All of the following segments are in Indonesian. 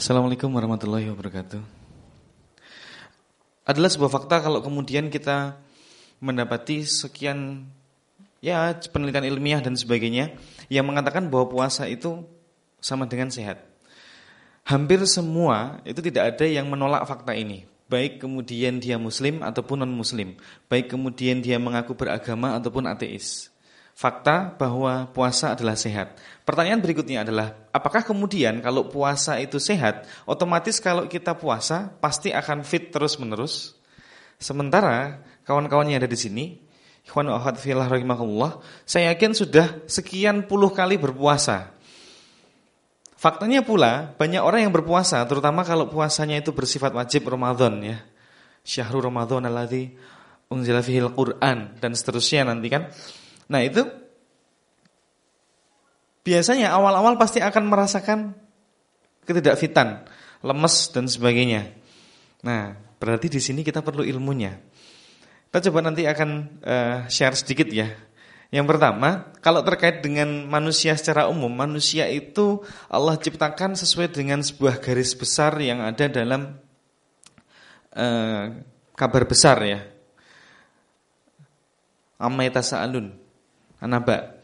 Assalamualaikum warahmatullahi wabarakatuh. Adalah sebuah fakta kalau kemudian kita mendapati sekian ya penelitian ilmiah dan sebagainya yang mengatakan bahwa puasa itu sama dengan sehat. Hampir semua itu tidak ada yang menolak fakta ini. Baik kemudian dia muslim ataupun non muslim, baik kemudian dia mengaku beragama ataupun ateis fakta bahwa puasa adalah sehat. Pertanyaan berikutnya adalah, apakah kemudian kalau puasa itu sehat, otomatis kalau kita puasa pasti akan fit terus-menerus? Sementara kawan-kawan yang ada di sini, ikhwan ahad fillah rahimahullah, saya yakin sudah sekian puluh kali berpuasa. Faktanya pula, banyak orang yang berpuasa, terutama kalau puasanya itu bersifat wajib Ramadan ya. Syahrul Ramadan alladzi unzila fihil Qur'an dan seterusnya nanti kan. Nah itu biasanya awal-awal pasti akan merasakan ketidakfitan, lemes dan sebagainya. Nah, berarti di sini kita perlu ilmunya. Kita coba nanti akan uh, share sedikit ya. Yang pertama, kalau terkait dengan manusia secara umum, manusia itu Allah ciptakan sesuai dengan sebuah garis besar yang ada dalam uh, kabar besar ya. Amma alun. Anaba.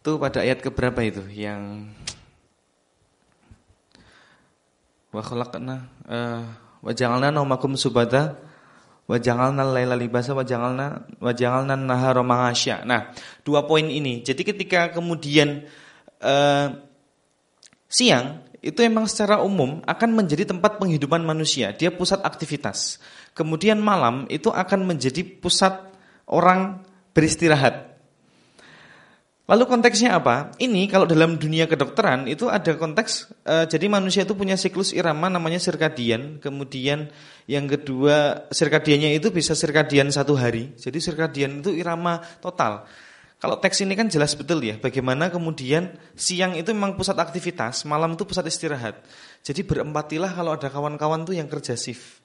Itu pada ayat keberapa itu yang wa khalaqna uh, wa ja'alna naumakum subata wa ja'alna laila libasa wa ja'alna wa ja'alna nahara ma'asya. Nah, dua poin ini. Jadi ketika kemudian uh, siang itu emang secara umum akan menjadi tempat penghidupan manusia. Dia pusat aktivitas. Kemudian malam itu akan menjadi pusat orang beristirahat. Lalu konteksnya apa? Ini kalau dalam dunia kedokteran itu ada konteks e, jadi manusia itu punya siklus irama namanya sirkadian. Kemudian yang kedua sirkadiannya itu bisa sirkadian satu hari. Jadi sirkadian itu irama total. Kalau teks ini kan jelas betul ya bagaimana kemudian siang itu memang pusat aktivitas, malam itu pusat istirahat. Jadi berempatilah kalau ada kawan-kawan tuh yang kerja shift.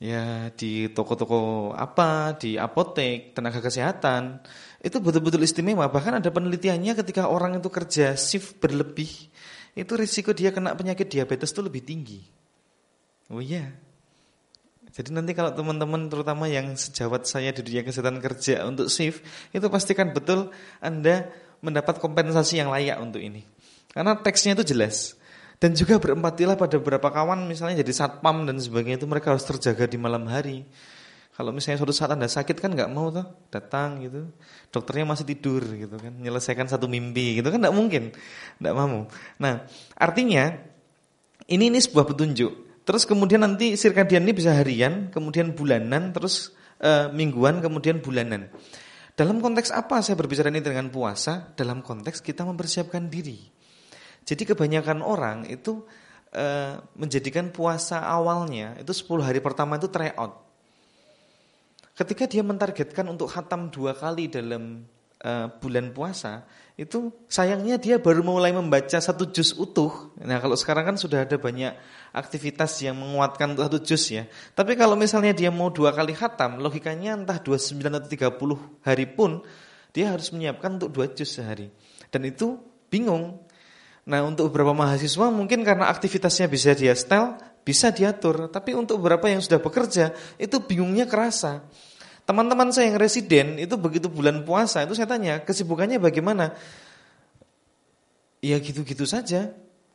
Ya di toko-toko apa, di apotek, tenaga kesehatan itu betul-betul istimewa. Bahkan ada penelitiannya ketika orang itu kerja shift berlebih, itu risiko dia kena penyakit diabetes itu lebih tinggi. Oh iya. Jadi nanti kalau teman-teman terutama yang sejawat saya di dunia kesehatan kerja untuk shift, itu pastikan betul Anda mendapat kompensasi yang layak untuk ini. Karena teksnya itu jelas. Dan juga berempatilah pada beberapa kawan misalnya jadi satpam dan sebagainya itu mereka harus terjaga di malam hari. Kalau misalnya suatu saat Anda sakit kan nggak mau tuh datang gitu. Dokternya masih tidur gitu kan, menyelesaikan satu mimpi gitu kan nggak mungkin. nggak mau. Nah, artinya ini ini sebuah petunjuk. Terus kemudian nanti sirkadian ini bisa harian, kemudian bulanan, terus e, mingguan, kemudian bulanan. Dalam konteks apa saya berbicara ini dengan puasa? Dalam konteks kita mempersiapkan diri. Jadi kebanyakan orang itu e, menjadikan puasa awalnya itu 10 hari pertama itu tryout Ketika dia mentargetkan untuk khatam dua kali dalam uh, bulan puasa, itu sayangnya dia baru mulai membaca satu juz utuh. Nah kalau sekarang kan sudah ada banyak aktivitas yang menguatkan satu juz ya. Tapi kalau misalnya dia mau dua kali khatam, logikanya entah 29 atau 30 hari pun, dia harus menyiapkan untuk dua juz sehari. Dan itu bingung. Nah untuk beberapa mahasiswa mungkin karena aktivitasnya bisa dia style, bisa diatur. Tapi untuk beberapa yang sudah bekerja, itu bingungnya kerasa. Teman-teman saya yang residen, itu begitu bulan puasa, itu saya tanya, kesibukannya bagaimana? Ya gitu-gitu saja.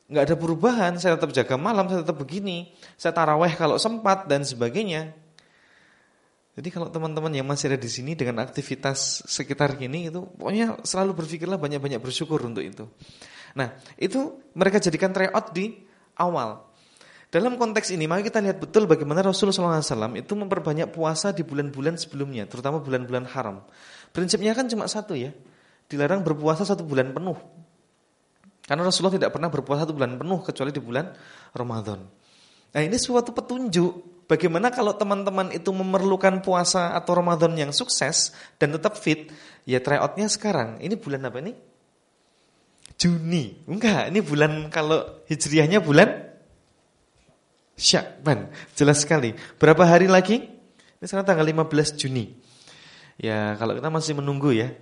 Nggak ada perubahan, saya tetap jaga malam, saya tetap begini. Saya taraweh kalau sempat dan sebagainya. Jadi kalau teman-teman yang masih ada di sini dengan aktivitas sekitar gini itu pokoknya selalu berpikirlah banyak-banyak bersyukur untuk itu. Nah, itu mereka jadikan tryout di awal. Dalam konteks ini, mari kita lihat betul bagaimana Rasulullah SAW itu memperbanyak puasa di bulan-bulan sebelumnya, terutama bulan-bulan haram. Prinsipnya kan cuma satu ya, dilarang berpuasa satu bulan penuh. Karena Rasulullah tidak pernah berpuasa satu bulan penuh kecuali di bulan Ramadan. Nah ini suatu petunjuk bagaimana kalau teman-teman itu memerlukan puasa atau Ramadan yang sukses dan tetap fit, ya tryoutnya sekarang. Ini bulan apa ini? Juni. Enggak, ini bulan kalau hijriahnya bulan Syakban. Jelas sekali. Berapa hari lagi? Ini sekarang tanggal 15 Juni. Ya, kalau kita masih menunggu ya.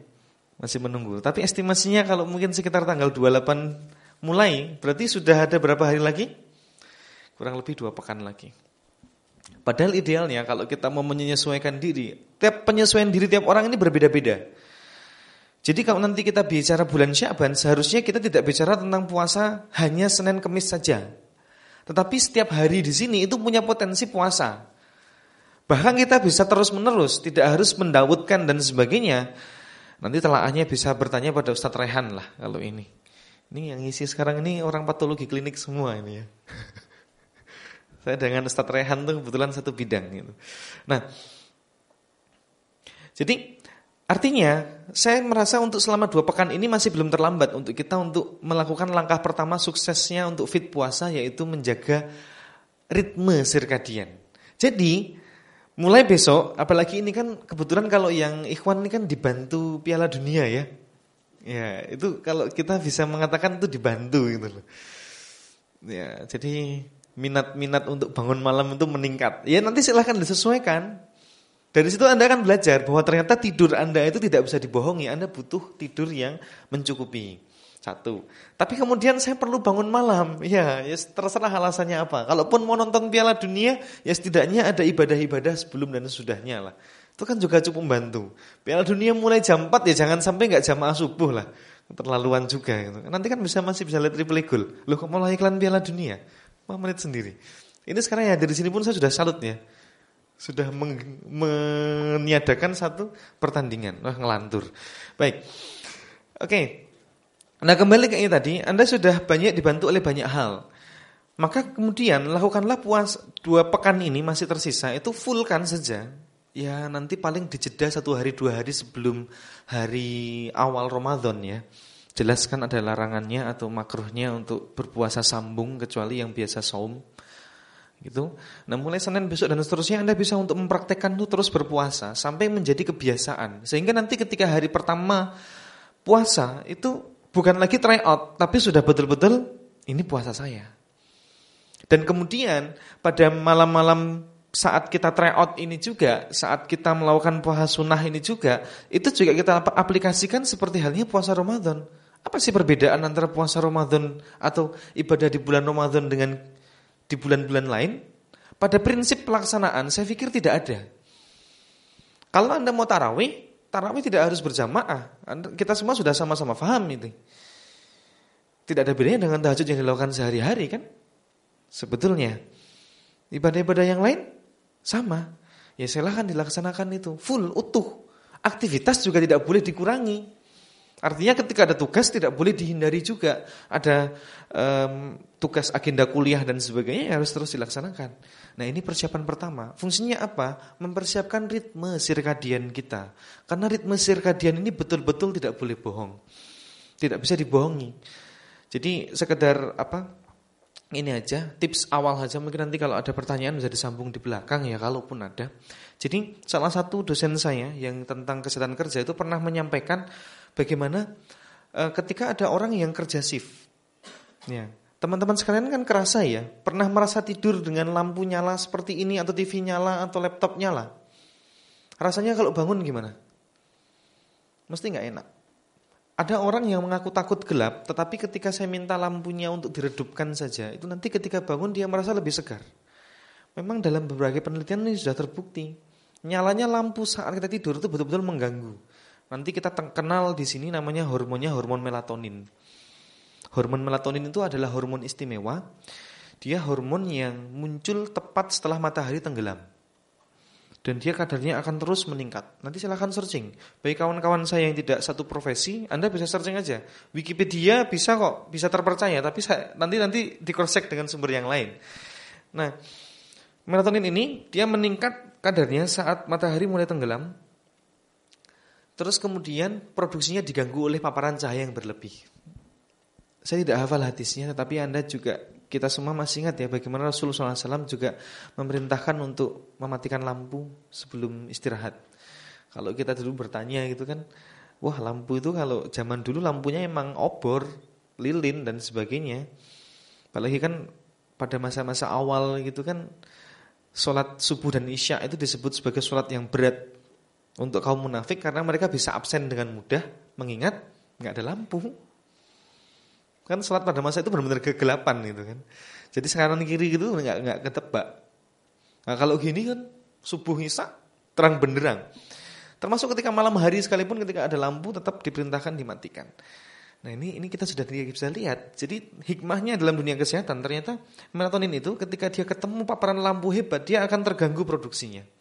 Masih menunggu. Tapi estimasinya kalau mungkin sekitar tanggal 28 mulai, berarti sudah ada berapa hari lagi? Kurang lebih dua pekan lagi. Padahal idealnya kalau kita mau menyesuaikan diri, tiap penyesuaian diri tiap orang ini berbeda-beda. Jadi kalau nanti kita bicara bulan Syaban, seharusnya kita tidak bicara tentang puasa hanya Senin Kemis saja. Tetapi setiap hari di sini itu punya potensi puasa. Bahkan kita bisa terus-menerus, tidak harus mendautkan dan sebagainya. Nanti telaahnya bisa bertanya pada Ustadz Rehan lah kalau ini. Ini yang isi sekarang ini orang patologi klinik semua ini ya. Saya dengan Ustadz Rehan tuh kebetulan satu bidang gitu. Nah, jadi artinya saya merasa untuk selama dua pekan ini masih belum terlambat untuk kita untuk melakukan langkah pertama suksesnya untuk fit puasa yaitu menjaga ritme sirkadian. Jadi mulai besok, apalagi ini kan kebetulan kalau yang ikhwan ini kan dibantu Piala Dunia ya. Ya, itu kalau kita bisa mengatakan itu dibantu gitu loh. Ya, jadi minat-minat untuk bangun malam itu meningkat. Ya nanti silahkan disesuaikan. Dari situ Anda akan belajar bahwa ternyata tidur Anda itu tidak bisa dibohongi. Anda butuh tidur yang mencukupi. Satu. Tapi kemudian saya perlu bangun malam. Ya, ya terserah alasannya apa. Kalaupun mau nonton Piala Dunia, ya setidaknya ada ibadah-ibadah sebelum dan sesudahnya lah. Itu kan juga cukup membantu. Piala Dunia mulai jam 4 ya jangan sampai nggak jamaah subuh lah. Terlaluan juga gitu. Nanti kan bisa masih bisa lihat triple goal. Loh kok malah iklan Piala Dunia? 5 menit sendiri. Ini sekarang ya dari sini pun saya sudah salut ya. Sudah men meniadakan satu pertandingan. Wah ngelantur. Baik. Oke. Nah kembali ke ini tadi, Anda sudah banyak dibantu oleh banyak hal. Maka kemudian lakukanlah puas dua pekan ini masih tersisa itu fullkan saja. Ya nanti paling dijeda satu hari dua hari sebelum hari awal Ramadan ya jelaskan ada larangannya atau makruhnya untuk berpuasa sambung kecuali yang biasa saum gitu. Nah mulai Senin besok dan seterusnya Anda bisa untuk mempraktekkan itu terus berpuasa sampai menjadi kebiasaan sehingga nanti ketika hari pertama puasa itu bukan lagi try out tapi sudah betul-betul ini puasa saya. Dan kemudian pada malam-malam saat kita try out ini juga, saat kita melakukan puasa sunnah ini juga, itu juga kita aplikasikan seperti halnya puasa Ramadan. Apa sih perbedaan antara puasa Ramadan atau ibadah di bulan Ramadan dengan di bulan-bulan lain? Pada prinsip pelaksanaan saya pikir tidak ada. Kalau Anda mau tarawih, tarawih tidak harus berjamaah. Kita semua sudah sama-sama paham itu. Tidak ada bedanya dengan tahajud yang dilakukan sehari-hari kan? Sebetulnya. Ibadah-ibadah yang lain sama. Ya silahkan dilaksanakan itu. Full, utuh. Aktivitas juga tidak boleh dikurangi. Artinya ketika ada tugas tidak boleh dihindari juga. Ada um, tugas agenda kuliah dan sebagainya harus terus dilaksanakan. Nah ini persiapan pertama. Fungsinya apa? Mempersiapkan ritme sirkadian kita. Karena ritme sirkadian ini betul-betul tidak boleh bohong. Tidak bisa dibohongi. Jadi sekedar apa? Ini aja tips awal saja mungkin nanti kalau ada pertanyaan bisa disambung di belakang ya kalaupun ada. Jadi salah satu dosen saya yang tentang kesehatan kerja itu pernah menyampaikan bagaimana e, ketika ada orang yang kerja shift. Ya, teman-teman sekalian kan kerasa ya, pernah merasa tidur dengan lampu nyala seperti ini atau TV nyala atau laptop nyala. Rasanya kalau bangun gimana? Mesti nggak enak. Ada orang yang mengaku takut gelap, tetapi ketika saya minta lampunya untuk diredupkan saja, itu nanti ketika bangun dia merasa lebih segar. Memang dalam berbagai penelitian ini sudah terbukti. Nyalanya lampu saat kita tidur itu betul-betul mengganggu. Nanti kita kenal di sini namanya hormonnya hormon melatonin. Hormon melatonin itu adalah hormon istimewa. Dia hormon yang muncul tepat setelah matahari tenggelam. Dan dia kadarnya akan terus meningkat. Nanti silahkan searching. Bagi kawan-kawan saya yang tidak satu profesi, Anda bisa searching aja. Wikipedia bisa kok, bisa terpercaya. Tapi saya, nanti nanti di dengan sumber yang lain. Nah, melatonin ini dia meningkat kadarnya saat matahari mulai tenggelam Terus kemudian produksinya diganggu oleh paparan cahaya yang berlebih. Saya tidak hafal hadisnya, tetapi Anda juga, kita semua masih ingat ya bagaimana Rasulullah SAW juga memerintahkan untuk mematikan lampu sebelum istirahat. Kalau kita dulu bertanya gitu kan, wah lampu itu kalau zaman dulu lampunya emang obor, lilin dan sebagainya. Apalagi kan pada masa-masa awal gitu kan, sholat subuh dan isya itu disebut sebagai sholat yang berat untuk kaum munafik karena mereka bisa absen dengan mudah mengingat nggak ada lampu. Kan sholat pada masa itu benar-benar kegelapan gitu kan. Jadi sekarang kiri gitu nggak nggak ketebak. Nah kalau gini kan subuh isya terang benderang. Termasuk ketika malam hari sekalipun ketika ada lampu tetap diperintahkan dimatikan. Nah ini ini kita sudah bisa lihat. Jadi hikmahnya dalam dunia kesehatan ternyata melatonin itu ketika dia ketemu paparan lampu hebat dia akan terganggu produksinya.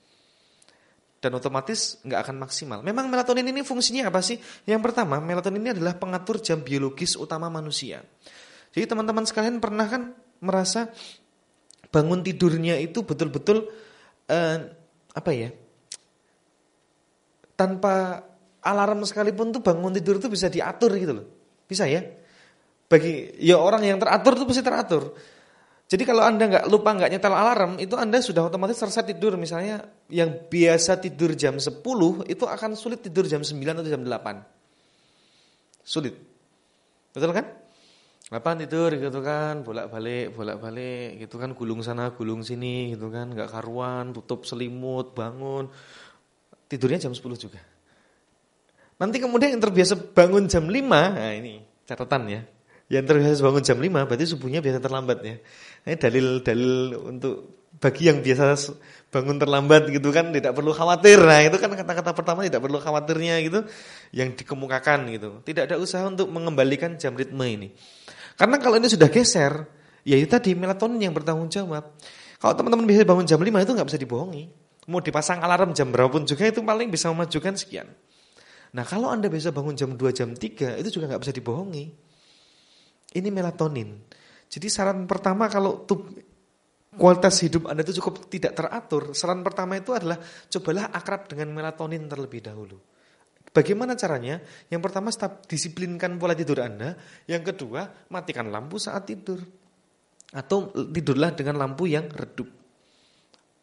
Dan otomatis nggak akan maksimal. Memang melatonin ini fungsinya apa sih? Yang pertama, melatonin ini adalah pengatur jam biologis utama manusia. Jadi teman-teman sekalian pernah kan merasa bangun tidurnya itu betul-betul uh, apa ya? Tanpa alarm sekalipun tuh bangun tidur itu bisa diatur gitu loh. Bisa ya? Bagi ya orang yang teratur itu pasti teratur. Jadi kalau Anda nggak lupa nggak nyetel alarm, itu Anda sudah otomatis selesai tidur. Misalnya yang biasa tidur jam 10, itu akan sulit tidur jam 9 atau jam 8. Sulit. Betul kan? Apa tidur gitu kan, bolak-balik, bolak-balik gitu kan, gulung sana, gulung sini gitu kan, nggak karuan, tutup selimut, bangun. Tidurnya jam 10 juga. Nanti kemudian yang terbiasa bangun jam 5, nah ini catatan ya. Yang terbiasa bangun jam 5 berarti subuhnya biasa terlambat ya. Ini dalil-dalil untuk bagi yang biasa bangun terlambat gitu kan tidak perlu khawatir. Nah, itu kan kata-kata pertama tidak perlu khawatirnya gitu yang dikemukakan gitu. Tidak ada usaha untuk mengembalikan jam ritme ini. Karena kalau ini sudah geser, ya itu tadi melatonin yang bertanggung jawab. Kalau teman-teman bisa bangun jam 5 itu nggak bisa dibohongi. Mau dipasang alarm jam berapapun juga itu paling bisa memajukan sekian. Nah kalau Anda bisa bangun jam 2, jam 3 itu juga nggak bisa dibohongi. Ini melatonin. Jadi saran pertama kalau kualitas hidup Anda itu cukup tidak teratur, saran pertama itu adalah cobalah akrab dengan melatonin terlebih dahulu. Bagaimana caranya? Yang pertama stop disiplinkan pola tidur Anda. Yang kedua, matikan lampu saat tidur. Atau tidurlah dengan lampu yang redup.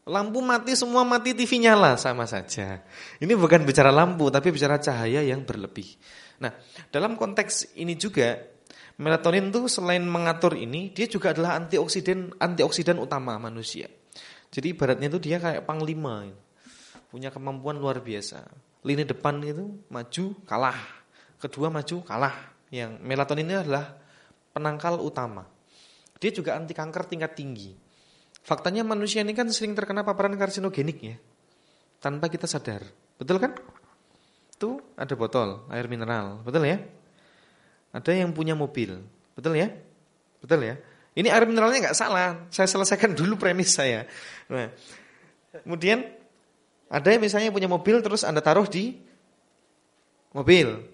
Lampu mati semua mati TV nyala sama saja. Ini bukan bicara lampu tapi bicara cahaya yang berlebih. Nah, dalam konteks ini juga melatonin itu selain mengatur ini, dia juga adalah antioksidan antioksidan utama manusia. Jadi ibaratnya itu dia kayak panglima. Punya kemampuan luar biasa lini depan itu maju kalah, kedua maju kalah. Yang melatonin ini adalah penangkal utama. Dia juga anti kanker tingkat tinggi. Faktanya manusia ini kan sering terkena paparan karsinogenik ya. Tanpa kita sadar. Betul kan? Tuh ada botol air mineral. Betul ya? Ada yang punya mobil. Betul ya? Betul ya? Ini air mineralnya nggak salah. Saya selesaikan dulu premis saya. Nah, kemudian ada yang misalnya punya mobil terus Anda taruh di mobil.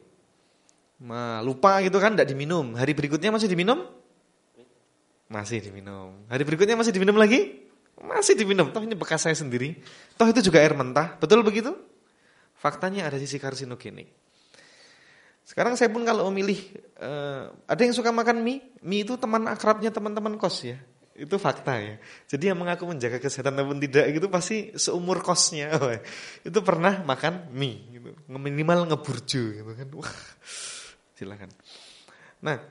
Ma, lupa gitu kan, tidak diminum. Hari berikutnya masih diminum? Masih diminum. Hari berikutnya masih diminum lagi? Masih diminum. Toh ini bekas saya sendiri. Toh itu juga air mentah. Betul begitu? Faktanya ada sisi karsinogenik. Sekarang saya pun kalau memilih, uh, ada yang suka makan mie. Mie itu teman akrabnya teman-teman kos ya. Itu fakta ya. Jadi yang mengaku menjaga kesehatan ataupun tidak itu pasti seumur kosnya. itu pernah makan mie gitu. Minimal ngeburju gitu kan. Wah. Silakan. Nah,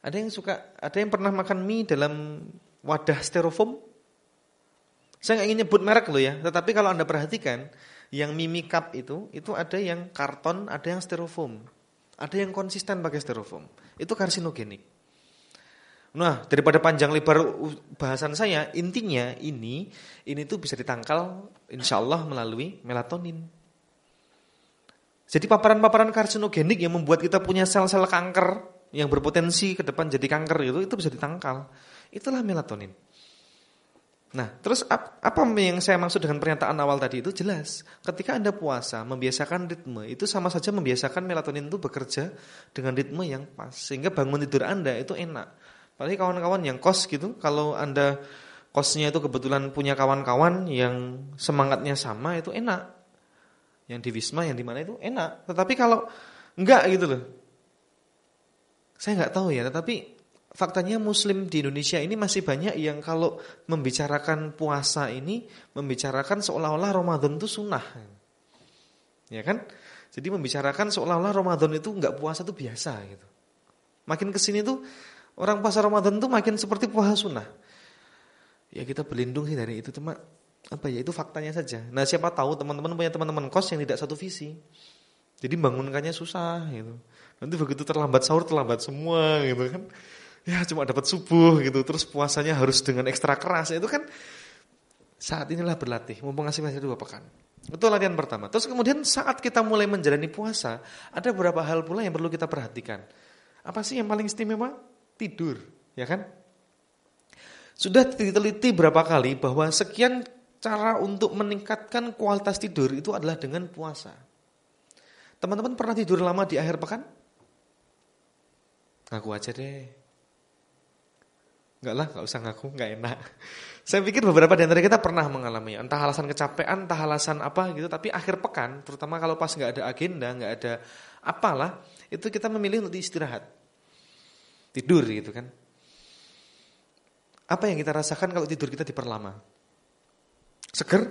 ada yang suka ada yang pernah makan mie dalam wadah styrofoam? Saya nggak ingin nyebut merek loh ya, tetapi kalau Anda perhatikan yang mie cup itu itu ada yang karton, ada yang styrofoam. Ada yang konsisten pakai styrofoam. Itu karsinogenik. Nah, daripada panjang lebar bahasan saya, intinya ini ini tuh bisa ditangkal insya Allah melalui melatonin. Jadi paparan-paparan karsinogenik yang membuat kita punya sel-sel kanker yang berpotensi ke depan jadi kanker itu itu bisa ditangkal. Itulah melatonin. Nah, terus apa yang saya maksud dengan pernyataan awal tadi itu jelas. Ketika Anda puasa, membiasakan ritme, itu sama saja membiasakan melatonin itu bekerja dengan ritme yang pas. Sehingga bangun tidur Anda itu enak. Apalagi kawan-kawan yang kos gitu, kalau Anda kosnya itu kebetulan punya kawan-kawan yang semangatnya sama itu enak. Yang di Wisma, yang di mana itu enak. Tetapi kalau enggak gitu loh. Saya enggak tahu ya, tetapi faktanya muslim di Indonesia ini masih banyak yang kalau membicarakan puasa ini membicarakan seolah-olah Ramadan itu sunnah. Ya kan? Jadi membicarakan seolah-olah Ramadan itu enggak puasa itu biasa gitu. Makin ke sini tuh Orang puasa Ramadan itu makin seperti puasa sunnah. Ya kita berlindung sih dari itu cuma apa ya itu faktanya saja. Nah siapa tahu teman-teman punya teman-teman kos yang tidak satu visi. Jadi bangunkannya susah gitu. Nanti begitu terlambat sahur terlambat semua gitu kan. Ya cuma dapat subuh gitu, terus puasanya harus dengan ekstra keras. Itu kan saat inilah berlatih, mumpung masih masih dua pekan. Itu latihan pertama. Terus kemudian saat kita mulai menjalani puasa, ada beberapa hal pula yang perlu kita perhatikan. Apa sih yang paling istimewa? Tidur, ya kan? Sudah diteliti berapa kali bahwa sekian cara untuk meningkatkan kualitas tidur itu adalah dengan puasa. Teman-teman pernah tidur lama di akhir pekan? Ngaku aja deh. Enggak lah, enggak usah ngaku, enggak enak. Saya pikir beberapa di antara kita pernah mengalami, entah alasan kecapean, entah alasan apa gitu, tapi akhir pekan, terutama kalau pas nggak ada agenda, nggak ada apalah, itu kita memilih untuk istirahat. Tidur gitu kan. Apa yang kita rasakan kalau tidur kita diperlama? Seger?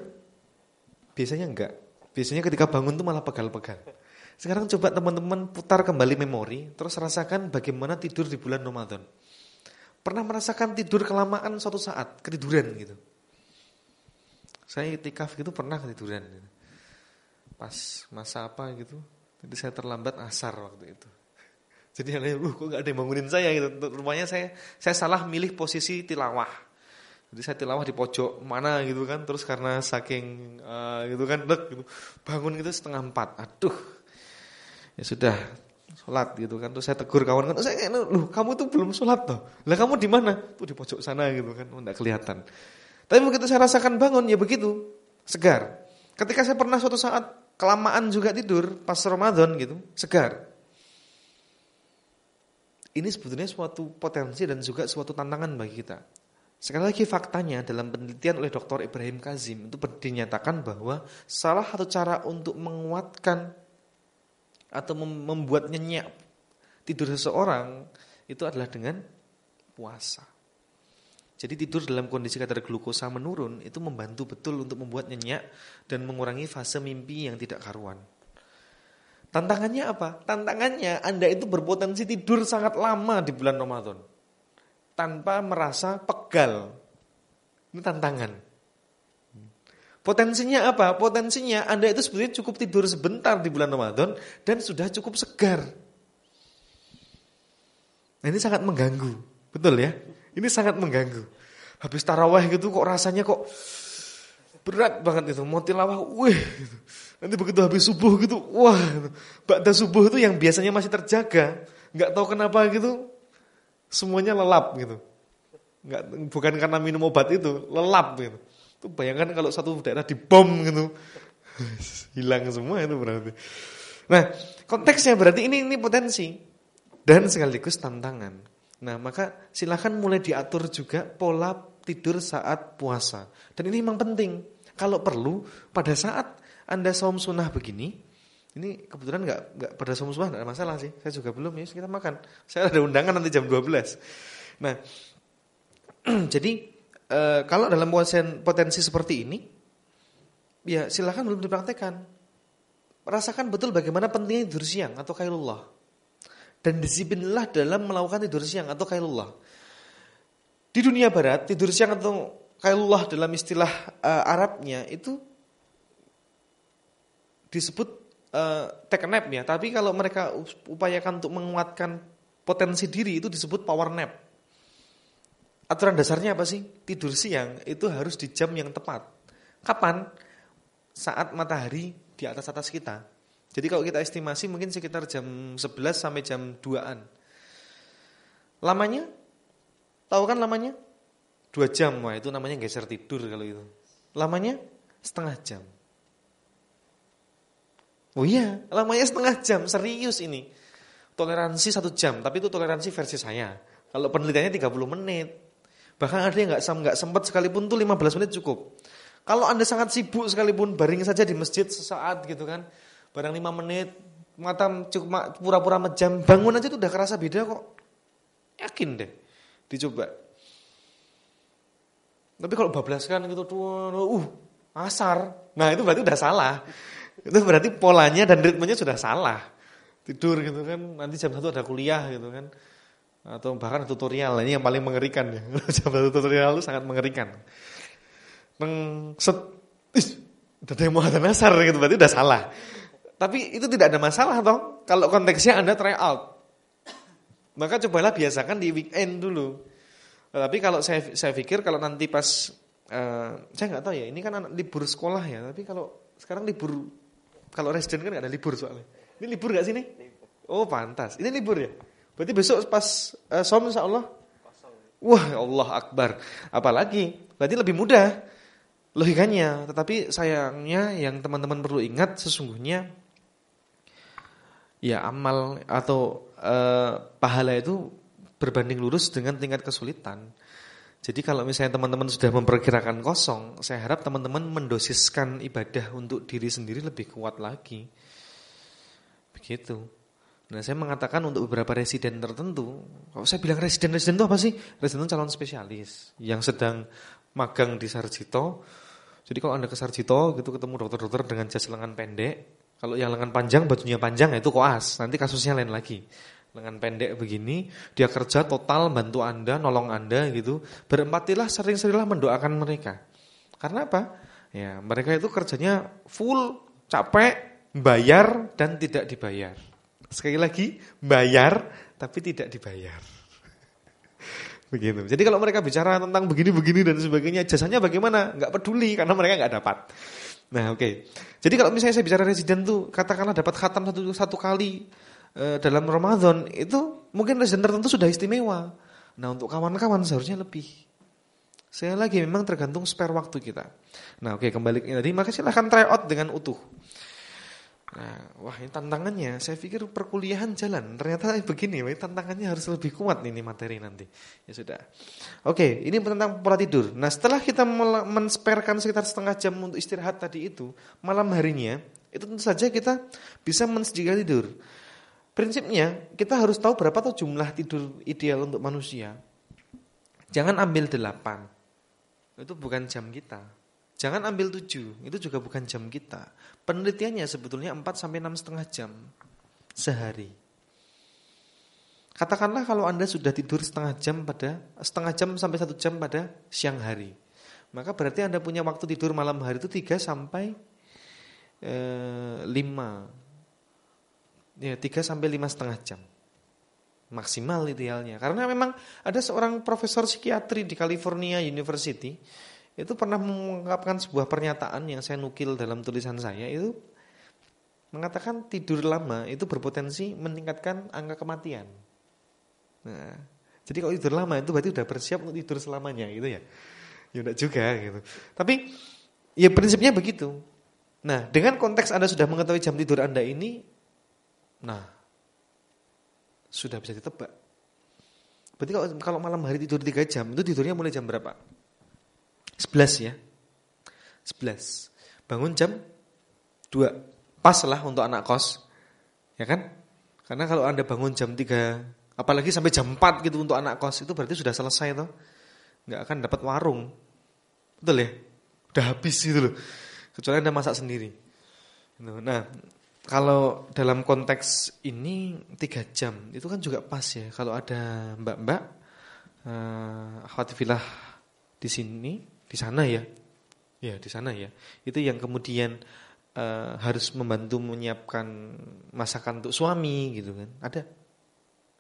Biasanya enggak. Biasanya ketika bangun tuh malah pegal-pegal. Sekarang coba teman-teman putar kembali memori, terus rasakan bagaimana tidur di bulan Ramadan. Pernah merasakan tidur kelamaan suatu saat, ketiduran gitu. Saya itikaf gitu pernah ketiduran. Pas masa apa gitu, jadi saya terlambat asar waktu itu. Jadi aneh, uh, kok gak ada yang bangunin saya gitu. Rupanya saya saya salah milih posisi tilawah. Jadi saya tilawah di pojok mana gitu kan. Terus karena saking uh, gitu kan, dek, gitu. bangun gitu setengah empat. Aduh, ya sudah sholat gitu kan. Terus saya tegur kawan kan, saya lu kamu tuh belum sholat toh. Lah kamu di mana? Tuh di pojok sana gitu kan, enggak kelihatan. Tapi begitu saya rasakan bangun ya begitu, segar. Ketika saya pernah suatu saat kelamaan juga tidur pas Ramadan gitu, segar. Ini sebetulnya suatu potensi dan juga suatu tantangan bagi kita. Sekali lagi faktanya dalam penelitian oleh Dr. Ibrahim Kazim itu dinyatakan bahwa salah satu cara untuk menguatkan atau membuat nyenyak tidur seseorang itu adalah dengan puasa. Jadi tidur dalam kondisi kadar glukosa menurun itu membantu betul untuk membuat nyenyak dan mengurangi fase mimpi yang tidak karuan. Tantangannya apa? Tantangannya Anda itu berpotensi tidur sangat lama di bulan Ramadan. Tanpa merasa pegal. Ini tantangan. Potensinya apa? Potensinya Anda itu sebetulnya cukup tidur sebentar di bulan Ramadan dan sudah cukup segar. Nah ini sangat mengganggu. Betul ya? Ini sangat mengganggu. Habis taraweh gitu kok rasanya kok berat banget itu. Mau tilawah, wih. Gitu. Nanti begitu habis subuh gitu, wah. Gitu. Ba'da subuh itu yang biasanya masih terjaga. nggak tahu kenapa gitu. Semuanya lelap gitu. Nggak, bukan karena minum obat itu, lelap gitu. Itu bayangkan kalau satu daerah dibom gitu. Hilang semua itu berarti. Nah, konteksnya berarti ini ini potensi dan sekaligus tantangan. Nah, maka silahkan mulai diatur juga pola tidur saat puasa. Dan ini memang penting. Kalau perlu pada saat Anda saum sunnah begini, ini kebetulan nggak nggak pada saum sunnah tidak masalah sih. Saya juga belum ya, kita makan. Saya ada undangan nanti jam 12. Nah, jadi e, kalau dalam potensi seperti ini, ya silahkan belum dipraktekkan. Rasakan betul bagaimana pentingnya tidur siang atau kailullah. Dan disiplinlah dalam melakukan tidur siang atau kailullah. Di dunia barat, tidur siang atau kailullah dalam istilah uh, Arabnya itu disebut uh, take nap ya. Tapi kalau mereka upayakan untuk menguatkan potensi diri itu disebut power nap. Aturan dasarnya apa sih? Tidur siang itu harus di jam yang tepat. Kapan? Saat matahari di atas-atas kita. Jadi kalau kita estimasi mungkin sekitar jam 11 sampai jam 2-an. Lamanya? Tahu kan lamanya? Dua jam, wah itu namanya geser tidur kalau itu. Lamanya setengah jam. Oh iya, lamanya setengah jam, serius ini. Toleransi satu jam, tapi itu toleransi versi saya. Kalau penelitiannya 30 menit. Bahkan ada yang nggak sempat sekalipun tuh 15 menit cukup. Kalau Anda sangat sibuk sekalipun baring saja di masjid sesaat gitu kan. Barang 5 menit, mata cuma pura-pura menjam, bangun aja tuh udah kerasa beda kok. Yakin deh. Dicoba. Tapi kalau bablaskan gitu tuh uh asar. Nah, itu berarti udah salah. Itu berarti polanya dan ritmenya sudah salah. Tidur gitu kan, nanti jam satu ada kuliah gitu kan atau bahkan tutorial ini yang paling mengerikan ya tutorial itu sangat mengerikan neng set udah ada yang mau ada nasar gitu berarti udah salah tapi itu tidak ada masalah toh kalau konteksnya anda try out Maka cobalah biasakan di weekend dulu. Tapi kalau saya saya pikir kalau nanti pas uh, saya nggak tahu ya, ini kan anak libur sekolah ya. Tapi kalau sekarang libur kalau residen kan nggak ada libur soalnya. Ini libur nggak sini? Oh pantas. Ini libur ya. Berarti besok pas uh, som insya Allah. Wah Allah Akbar. Apalagi berarti lebih mudah logikanya. Tetapi sayangnya yang teman-teman perlu ingat sesungguhnya ya amal atau uh, pahala itu berbanding lurus dengan tingkat kesulitan. Jadi kalau misalnya teman-teman sudah memperkirakan kosong, saya harap teman-teman mendosiskan ibadah untuk diri sendiri lebih kuat lagi. Begitu. Nah saya mengatakan untuk beberapa residen tertentu, kalau saya bilang residen-residen itu apa sih? Residen itu calon spesialis yang sedang magang di Sarjito. Jadi kalau anda ke Sarjito gitu ketemu dokter-dokter dengan jas lengan pendek, kalau yang lengan panjang bajunya panjang itu koas, nanti kasusnya lain lagi lengan pendek begini, dia kerja total bantu Anda, nolong Anda gitu. Berempatilah sering-seringlah mendoakan mereka. Karena apa? Ya, mereka itu kerjanya full, capek, bayar dan tidak dibayar. Sekali lagi, bayar tapi tidak dibayar. Begitu. Jadi kalau mereka bicara tentang begini-begini dan sebagainya, jasanya bagaimana? Enggak peduli karena mereka enggak dapat. Nah, oke. Okay. Jadi kalau misalnya saya bicara residen tuh, katakanlah dapat khatam satu satu kali, e, dalam Ramadan itu mungkin resident tertentu sudah istimewa. Nah untuk kawan-kawan seharusnya lebih. Saya lagi memang tergantung spare waktu kita. Nah oke kembali ke tadi maka silahkan try out dengan utuh. Nah, wah ini tantangannya, saya pikir perkuliahan jalan, ternyata begini, wah, tantangannya harus lebih kuat ini materi nanti. Ya sudah. Oke, ini tentang pola tidur. Nah setelah kita mensperkan sekitar setengah jam untuk istirahat tadi itu, malam harinya, itu tentu saja kita bisa mensediakan tidur. Prinsipnya kita harus tahu berapa tuh jumlah tidur ideal untuk manusia. Jangan ambil 8. Itu bukan jam kita. Jangan ambil 7. Itu juga bukan jam kita. Penelitiannya sebetulnya 4 sampai 6 setengah jam sehari. Katakanlah kalau Anda sudah tidur setengah jam pada setengah jam sampai satu jam pada siang hari. Maka berarti Anda punya waktu tidur malam hari itu 3 sampai eh, 5 Ya, 3 sampai lima setengah jam. Maksimal idealnya. Karena memang ada seorang profesor psikiatri di California University itu pernah mengungkapkan sebuah pernyataan yang saya nukil dalam tulisan saya itu mengatakan tidur lama itu berpotensi meningkatkan angka kematian. Nah, jadi kalau tidur lama itu berarti sudah bersiap untuk tidur selamanya gitu ya. Ya enggak juga gitu. Tapi ya prinsipnya begitu. Nah, dengan konteks Anda sudah mengetahui jam tidur Anda ini, Nah, sudah bisa ditebak. Berarti kalau, kalau malam hari tidur 3 jam, itu tidurnya mulai jam berapa? 11 ya. 11. Bangun jam 2. Pas lah untuk anak kos. Ya kan? Karena kalau Anda bangun jam 3, apalagi sampai jam 4 gitu untuk anak kos, itu berarti sudah selesai tuh. Nggak akan dapat warung. Betul ya? Udah habis gitu loh. Kecuali Anda masak sendiri. Nah, kalau dalam konteks ini tiga jam itu kan juga pas ya. Kalau ada mbak-mbak uh, di sini, di sana ya, ya di sana ya. Itu yang kemudian uh, harus membantu menyiapkan masakan untuk suami gitu kan. Ada,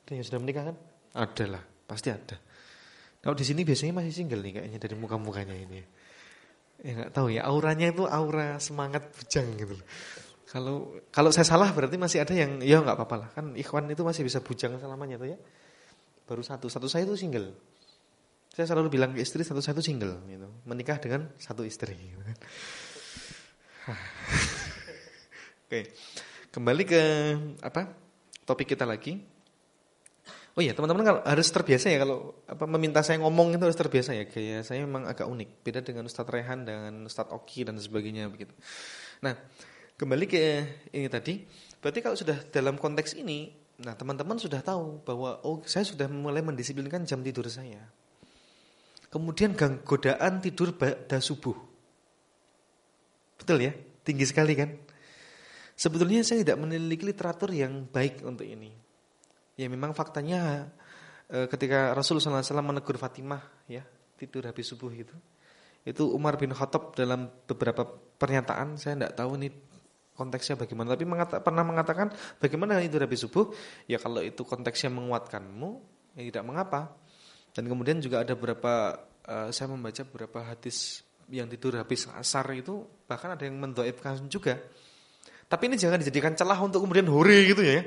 ada yang sudah menikah kan? Ada lah, pasti ada. Kalau di sini biasanya masih single nih kayaknya dari muka-mukanya ini. Ya nggak tahu ya, auranya itu aura semangat bujang gitu kalau kalau saya salah berarti masih ada yang ya nggak apa-apa lah kan ikhwan itu masih bisa bujang selamanya tuh ya. Baru satu, satu saya itu single. Saya selalu bilang ke istri satu satu single gitu. Menikah dengan satu istri gitu. Oke. Kembali ke apa? Topik kita lagi. Oh iya, teman-teman kalau harus terbiasa ya kalau apa meminta saya ngomong itu harus terbiasa ya. Gaya saya memang agak unik, beda dengan Ustadz Rehan dengan Ustadz Oki dan sebagainya begitu. Nah, Kembali ke ini tadi, berarti kalau sudah dalam konteks ini, nah teman-teman sudah tahu bahwa oh saya sudah mulai mendisiplinkan jam tidur saya. Kemudian gang godaan tidur pada subuh. Betul ya? Tinggi sekali kan? Sebetulnya saya tidak memiliki literatur yang baik untuk ini. Ya memang faktanya e, ketika Rasulullah SAW menegur Fatimah ya tidur habis subuh itu, itu Umar bin Khattab dalam beberapa pernyataan saya tidak tahu nih konteksnya bagaimana. Tapi mengata, pernah mengatakan bagaimana tidur habis subuh? Ya kalau itu konteksnya menguatkanmu, ya tidak mengapa. Dan kemudian juga ada beberapa uh, saya membaca beberapa hadis yang tidur habis asar itu bahkan ada yang mendoibkan juga. Tapi ini jangan dijadikan celah untuk kemudian hore gitu ya.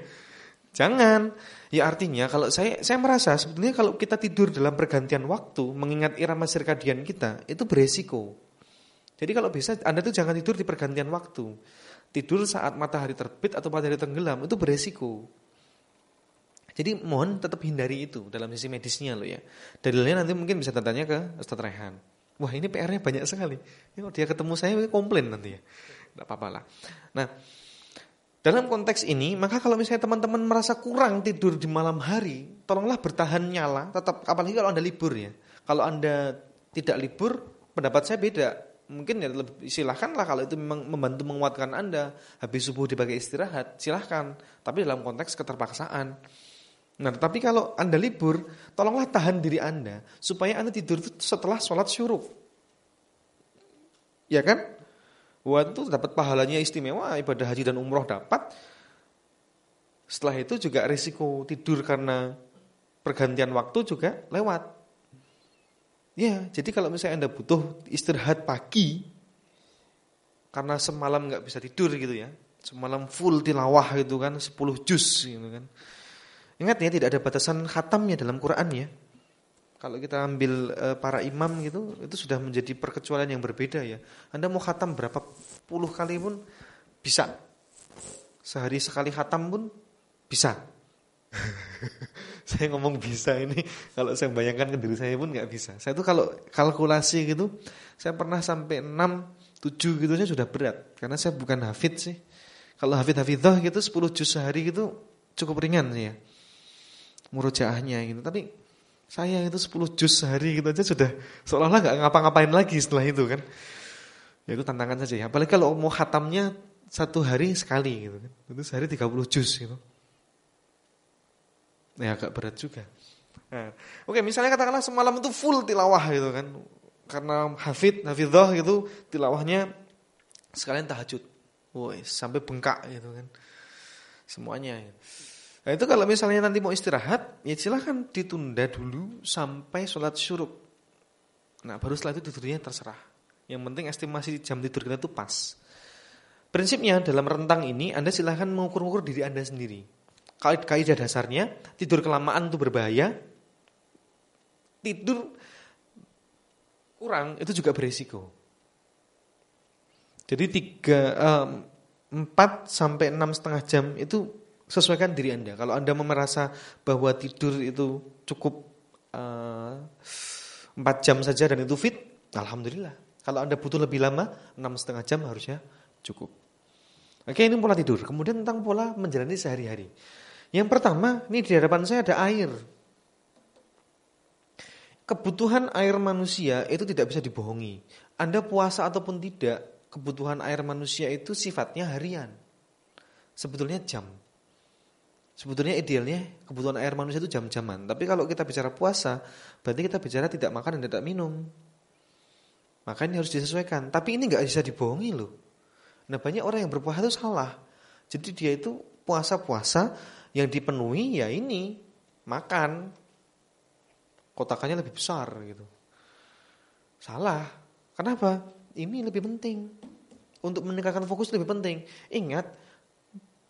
Jangan. Ya artinya kalau saya saya merasa sebetulnya kalau kita tidur dalam pergantian waktu mengingat irama sirkadian kita itu beresiko. Jadi kalau bisa Anda tuh jangan tidur di pergantian waktu. Tidur saat matahari terbit atau matahari tenggelam itu beresiko. Jadi mohon tetap hindari itu dalam sisi medisnya loh ya. Dalilnya nanti mungkin bisa tanya ke Ustaz Rehan. Wah ini PR-nya banyak sekali. Ya, dia ketemu saya komplain nanti ya. Tidak apa-apa lah. Nah, dalam konteks ini, maka kalau misalnya teman-teman merasa kurang tidur di malam hari, tolonglah bertahan nyala, tetap apalagi kalau Anda libur ya. Kalau Anda tidak libur, pendapat saya beda. Mungkin ya silahkanlah kalau itu memang membantu menguatkan Anda. Habis subuh dipakai istirahat, silahkan. Tapi dalam konteks keterpaksaan. Nah, tapi kalau Anda libur, tolonglah tahan diri Anda supaya Anda tidur setelah sholat syuruk. Ya kan? Wah itu dapat pahalanya istimewa, ibadah haji dan umroh dapat. Setelah itu juga risiko tidur karena pergantian waktu juga lewat. Ya, jadi kalau misalnya Anda butuh istirahat pagi, karena semalam nggak bisa tidur gitu ya, semalam full tilawah gitu kan, 10 juz gitu kan. Ingat ya, tidak ada batasan khatamnya dalam Quran ya. Kalau kita ambil e, para imam gitu, itu sudah menjadi perkecualian yang berbeda ya. Anda mau khatam berapa puluh kali pun bisa. Sehari sekali khatam pun bisa. saya ngomong bisa ini, kalau saya bayangkan ke diri saya pun nggak bisa. Saya tuh kalau kalkulasi gitu, saya pernah sampai 6, 7 gitu saya sudah berat. Karena saya bukan hafid sih. Kalau hafid-hafidah gitu 10 juz sehari gitu cukup ringan sih ya. Murojaahnya gitu. Tapi saya itu 10 juz sehari gitu aja sudah seolah-olah gak ngapa-ngapain lagi setelah itu kan. Ya itu tantangan saja ya. Apalagi kalau mau khatamnya satu hari sekali gitu kan. Itu sehari 30 juz gitu. Ya agak berat juga. Nah, Oke misalnya katakanlah semalam itu full tilawah gitu kan. Karena hafid, hafidhah gitu tilawahnya sekalian tahajud. Woi, sampai bengkak gitu kan. Semuanya. Gitu. Nah itu kalau misalnya nanti mau istirahat, ya silahkan ditunda dulu sampai sholat syuruk. Nah baru setelah itu tidurnya terserah. Yang penting estimasi jam tidur kita itu pas. Prinsipnya dalam rentang ini Anda silahkan mengukur-ukur diri Anda sendiri. Kaidah dasarnya, tidur kelamaan itu berbahaya. Tidur kurang itu juga beresiko. Jadi tiga, empat sampai enam setengah jam itu sesuaikan diri Anda. Kalau Anda merasa bahwa tidur itu cukup eh, 4 jam saja dan itu fit, Alhamdulillah. Kalau Anda butuh lebih lama, enam setengah jam harusnya cukup. Oke, ini pola tidur. Kemudian tentang pola menjalani sehari-hari. Yang pertama, ini di hadapan saya ada air. Kebutuhan air manusia itu tidak bisa dibohongi. Anda puasa ataupun tidak, kebutuhan air manusia itu sifatnya harian. Sebetulnya jam. Sebetulnya idealnya kebutuhan air manusia itu jam-jaman. Tapi kalau kita bicara puasa, berarti kita bicara tidak makan dan tidak minum. Maka ini harus disesuaikan. Tapi ini nggak bisa dibohongi loh. Nah banyak orang yang berpuasa itu salah. Jadi dia itu puasa-puasa yang dipenuhi ya ini makan. Kotakannya lebih besar gitu. Salah. Kenapa? Ini lebih penting. Untuk meningkatkan fokus lebih penting. Ingat,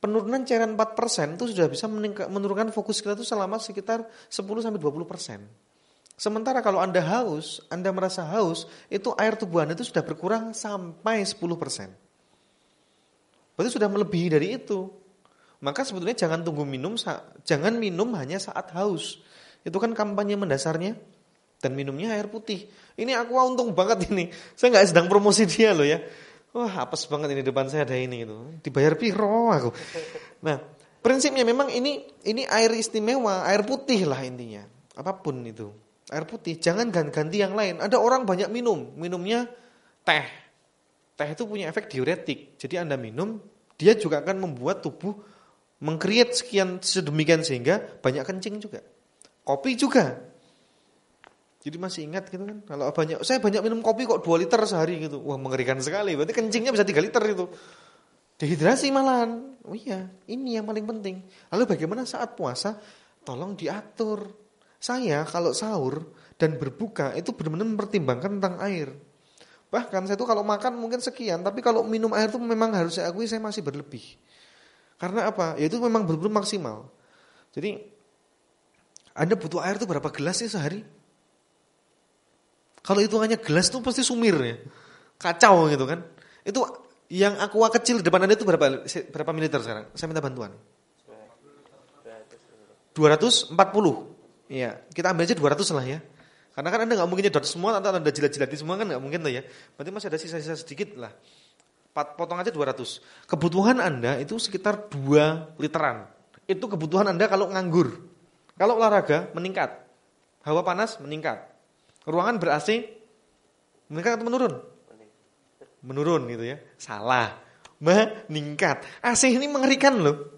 penurunan cairan 4% itu sudah bisa menurunkan fokus kita itu selama sekitar 10 sampai 20%. Sementara kalau Anda haus, Anda merasa haus, itu air tubuh Anda itu sudah berkurang sampai 10%. Berarti sudah melebihi dari itu. Maka sebetulnya jangan tunggu minum, jangan minum hanya saat haus. Itu kan kampanye mendasarnya. Dan minumnya air putih. Ini aku untung banget ini. Saya nggak sedang promosi dia loh ya. Wah, apes banget ini depan saya ada ini itu. Dibayar piro aku. Nah, prinsipnya memang ini ini air istimewa, air putih lah intinya. Apa pun itu. Air putih, jangan ganti yang lain. Ada orang banyak minum, minumnya teh. Teh itu punya efek diuretik. Jadi Anda minum, dia juga akan membuat tubuh mengkreat sekian sedemikian sehingga banyak kencing juga. Kopi juga. Jadi masih ingat gitu kan. Kalau banyak saya banyak minum kopi kok 2 liter sehari gitu. Wah, mengerikan sekali. Berarti kencingnya bisa 3 liter itu. Dehidrasi malahan. Oh iya, ini yang paling penting. Lalu bagaimana saat puasa? Tolong diatur. Saya kalau sahur dan berbuka itu benar-benar mempertimbangkan tentang air. Bahkan saya tuh kalau makan mungkin sekian, tapi kalau minum air itu memang harus saya akui saya masih berlebih. Karena apa? Ya itu memang benar-benar maksimal. Jadi Anda butuh air itu berapa gelas sih sehari? Kalau itu hanya gelas tuh pasti sumir ya. Kacau gitu kan. Itu yang aqua kecil depan Anda itu berapa berapa mililiter sekarang? Saya minta bantuan. 240. Iya, kita ambil aja 200 lah ya. Karena kan Anda nggak mungkin nyedot semua atau Anda jilat-jilati semua kan nggak mungkin tuh ya. Berarti masih ada sisa-sisa sedikit lah. Potong aja 200. Kebutuhan Anda itu sekitar 2 literan. Itu kebutuhan Anda kalau nganggur. Kalau olahraga meningkat. Hawa panas meningkat. Ruangan ber-AC meningkat atau menurun? menurun gitu ya. Salah. Meningkat. AC ini mengerikan loh.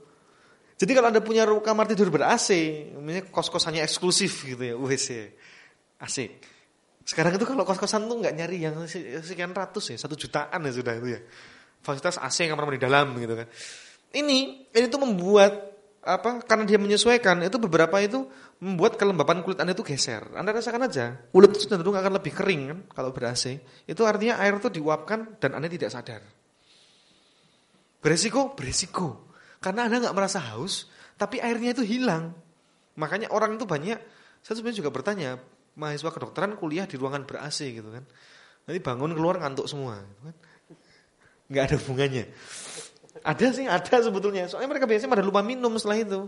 Jadi kalau Anda punya kamar tidur ber-AC, misalnya kos-kosannya eksklusif gitu ya, WC. Asik. Sekarang itu kalau kos-kosan tuh nggak nyari yang sekian ratus ya, satu jutaan ya sudah itu ya. Fasilitas AC kamar mandi dalam gitu kan. Ini ini tuh membuat apa? Karena dia menyesuaikan itu beberapa itu membuat kelembapan kulit Anda itu geser. Anda rasakan aja, kulit itu cenderung akan lebih kering kan kalau ber-AC. Itu artinya air itu diuapkan dan Anda tidak sadar. Beresiko, beresiko. Karena Anda nggak merasa haus, tapi airnya itu hilang. Makanya orang itu banyak, saya sebenarnya juga bertanya, mahasiswa kedokteran kuliah di ruangan ber-AC gitu kan. Nanti bangun keluar ngantuk semua. Gitu kan. Nggak ada hubungannya. Ada sih, ada sebetulnya. Soalnya mereka biasanya pada lupa minum setelah itu.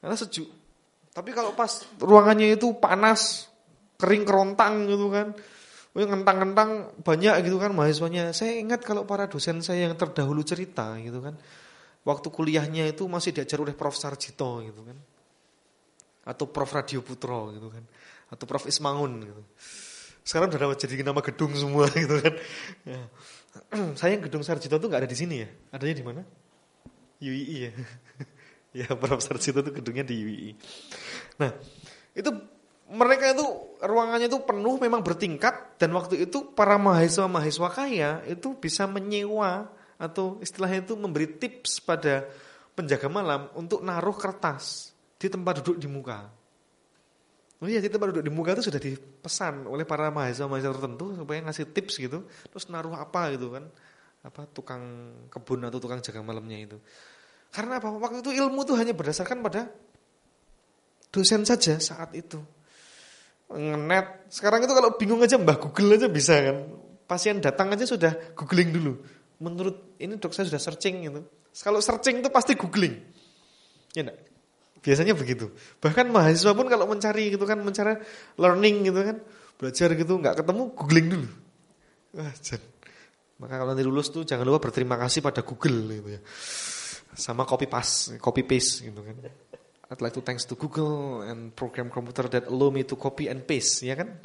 Karena sejuk. Tapi kalau pas ruangannya itu panas, kering kerontang gitu kan. Ngentang-ngentang banyak gitu kan mahasiswanya. Saya ingat kalau para dosen saya yang terdahulu cerita gitu kan. Waktu kuliahnya itu masih diajar oleh Prof. Sarjito gitu kan. Atau Prof. Radio Putro gitu kan. Atau Prof. Ismangun gitu. Sekarang udah jadi nama gedung semua gitu kan. Ya. Saya gedung Sarjito tuh nggak ada di sini ya. Adanya di mana? UII ya. Ya Prof. Sarjito itu gedungnya di UII. Nah itu mereka itu ruangannya itu penuh memang bertingkat dan waktu itu para mahasiswa-mahasiswa kaya itu bisa menyewa atau istilahnya itu memberi tips pada penjaga malam untuk naruh kertas di tempat duduk di muka. Oh iya, di tempat duduk di muka itu sudah dipesan oleh para mahasiswa-mahasiswa tertentu supaya ngasih tips gitu, terus naruh apa gitu kan, apa tukang kebun atau tukang jaga malamnya itu. Karena apa? Waktu itu ilmu itu hanya berdasarkan pada dosen saja saat itu. Ngenet. Sekarang itu kalau bingung aja mbah Google aja bisa kan. Pasien datang aja sudah googling dulu. Menurut ini dok saya sudah searching gitu. Kalau searching itu pasti googling. Ya enggak? Biasanya begitu. Bahkan mahasiswa pun kalau mencari gitu kan, mencari learning gitu kan, belajar gitu nggak ketemu googling dulu. Wah, Maka kalau nanti lulus tuh jangan lupa berterima kasih pada Google gitu ya sama copy paste, copy paste gitu kan. I'd like to thanks to Google and program computer that allow me to copy and paste, ya kan?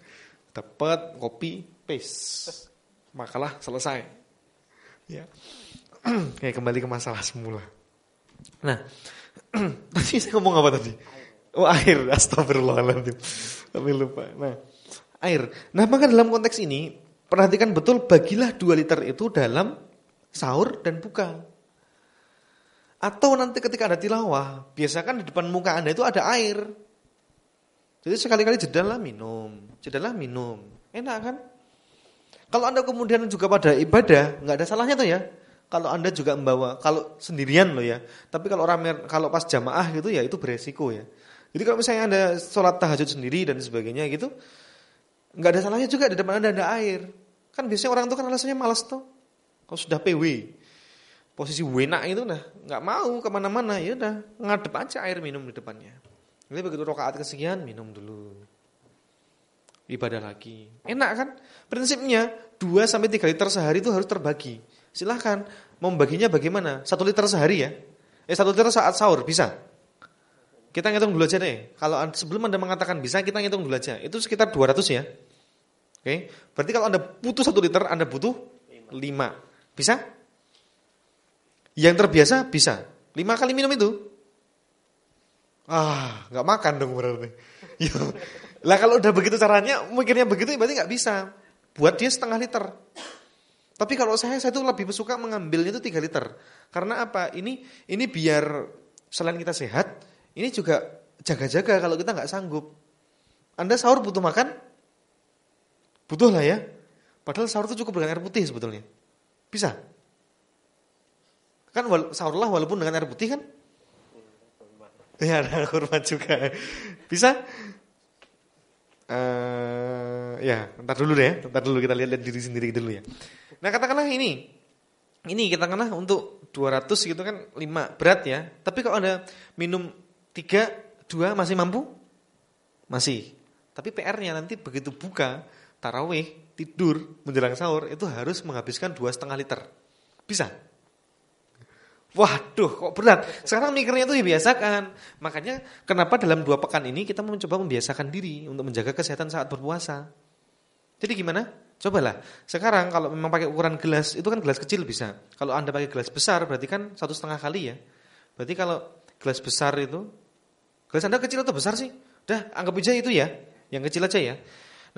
Dapat copy paste. Makalah selesai. Ya. Kembali ke masalah semula. Nah, tadi saya ngomong apa tadi? Oh air, astagfirullahaladzim. Tapi lupa. Nah, air. Nah, maka dalam konteks ini, perhatikan betul bagilah 2 liter itu dalam sahur dan buka. Atau nanti ketika Anda tilawah, biasakan di depan muka Anda itu ada air. Jadi sekali-kali jedalah minum, jedalah minum. Enak kan? Kalau Anda kemudian juga pada ibadah, nggak ada salahnya tuh ya. Kalau Anda juga membawa, kalau sendirian loh ya. Tapi kalau rame, kalau pas jamaah gitu ya itu beresiko ya. Jadi kalau misalnya Anda sholat tahajud sendiri dan sebagainya gitu, nggak ada salahnya juga di depan Anda ada air. Kan biasanya orang tuh kan alasannya malas tuh. Kalau sudah PW, posisi wenak itu udah nggak mau ke mana-mana ya udah ngadep aja air minum di depannya. Jadi begitu rokaat kesekian minum dulu. Ibadah lagi. Enak kan? Prinsipnya 2 sampai 3 liter sehari itu harus terbagi. Silahkan membaginya bagaimana? Satu liter sehari ya? Eh satu liter saat sahur bisa? Kita ngitung dulu aja deh. Kalau sebelum Anda mengatakan bisa, kita ngitung dulu aja. Itu sekitar 200 ya. Oke. Berarti kalau Anda butuh satu liter, Anda butuh 5. Bisa? Yang terbiasa bisa. Lima kali minum itu. Ah, nggak makan dong berarti. Ya. lah kalau udah begitu caranya, mikirnya begitu berarti nggak bisa. Buat dia setengah liter. Tapi kalau saya saya tuh lebih suka mengambilnya itu 3 liter. Karena apa? Ini ini biar selain kita sehat, ini juga jaga-jaga kalau kita nggak sanggup. Anda sahur butuh makan? Butuh lah ya. Padahal sahur itu cukup dengan air putih sebetulnya. Bisa? Kan sahur lah walaupun dengan air putih kan? Ya ada kurma juga. Bisa? Uh, ya, ntar dulu deh, ya. ntar dulu kita lihat-lihat diri sendiri dulu ya. Nah katakanlah ini, ini kita katakanlah untuk 200 gitu kan 5 berat ya. Tapi kalau ada minum 3, 2 masih mampu? Masih. Tapi PR-nya nanti begitu buka, tarawih, tidur, menjelang sahur itu harus menghabiskan dua setengah liter. Bisa? Waduh, kok berat. Sekarang mikirnya itu dibiasakan. Makanya kenapa dalam dua pekan ini kita mencoba membiasakan diri untuk menjaga kesehatan saat berpuasa. Jadi gimana? Cobalah. Sekarang kalau memang pakai ukuran gelas, itu kan gelas kecil bisa. Kalau Anda pakai gelas besar, berarti kan satu setengah kali ya. Berarti kalau gelas besar itu, gelas Anda kecil atau besar sih? Udah, anggap aja itu ya. Yang kecil aja ya.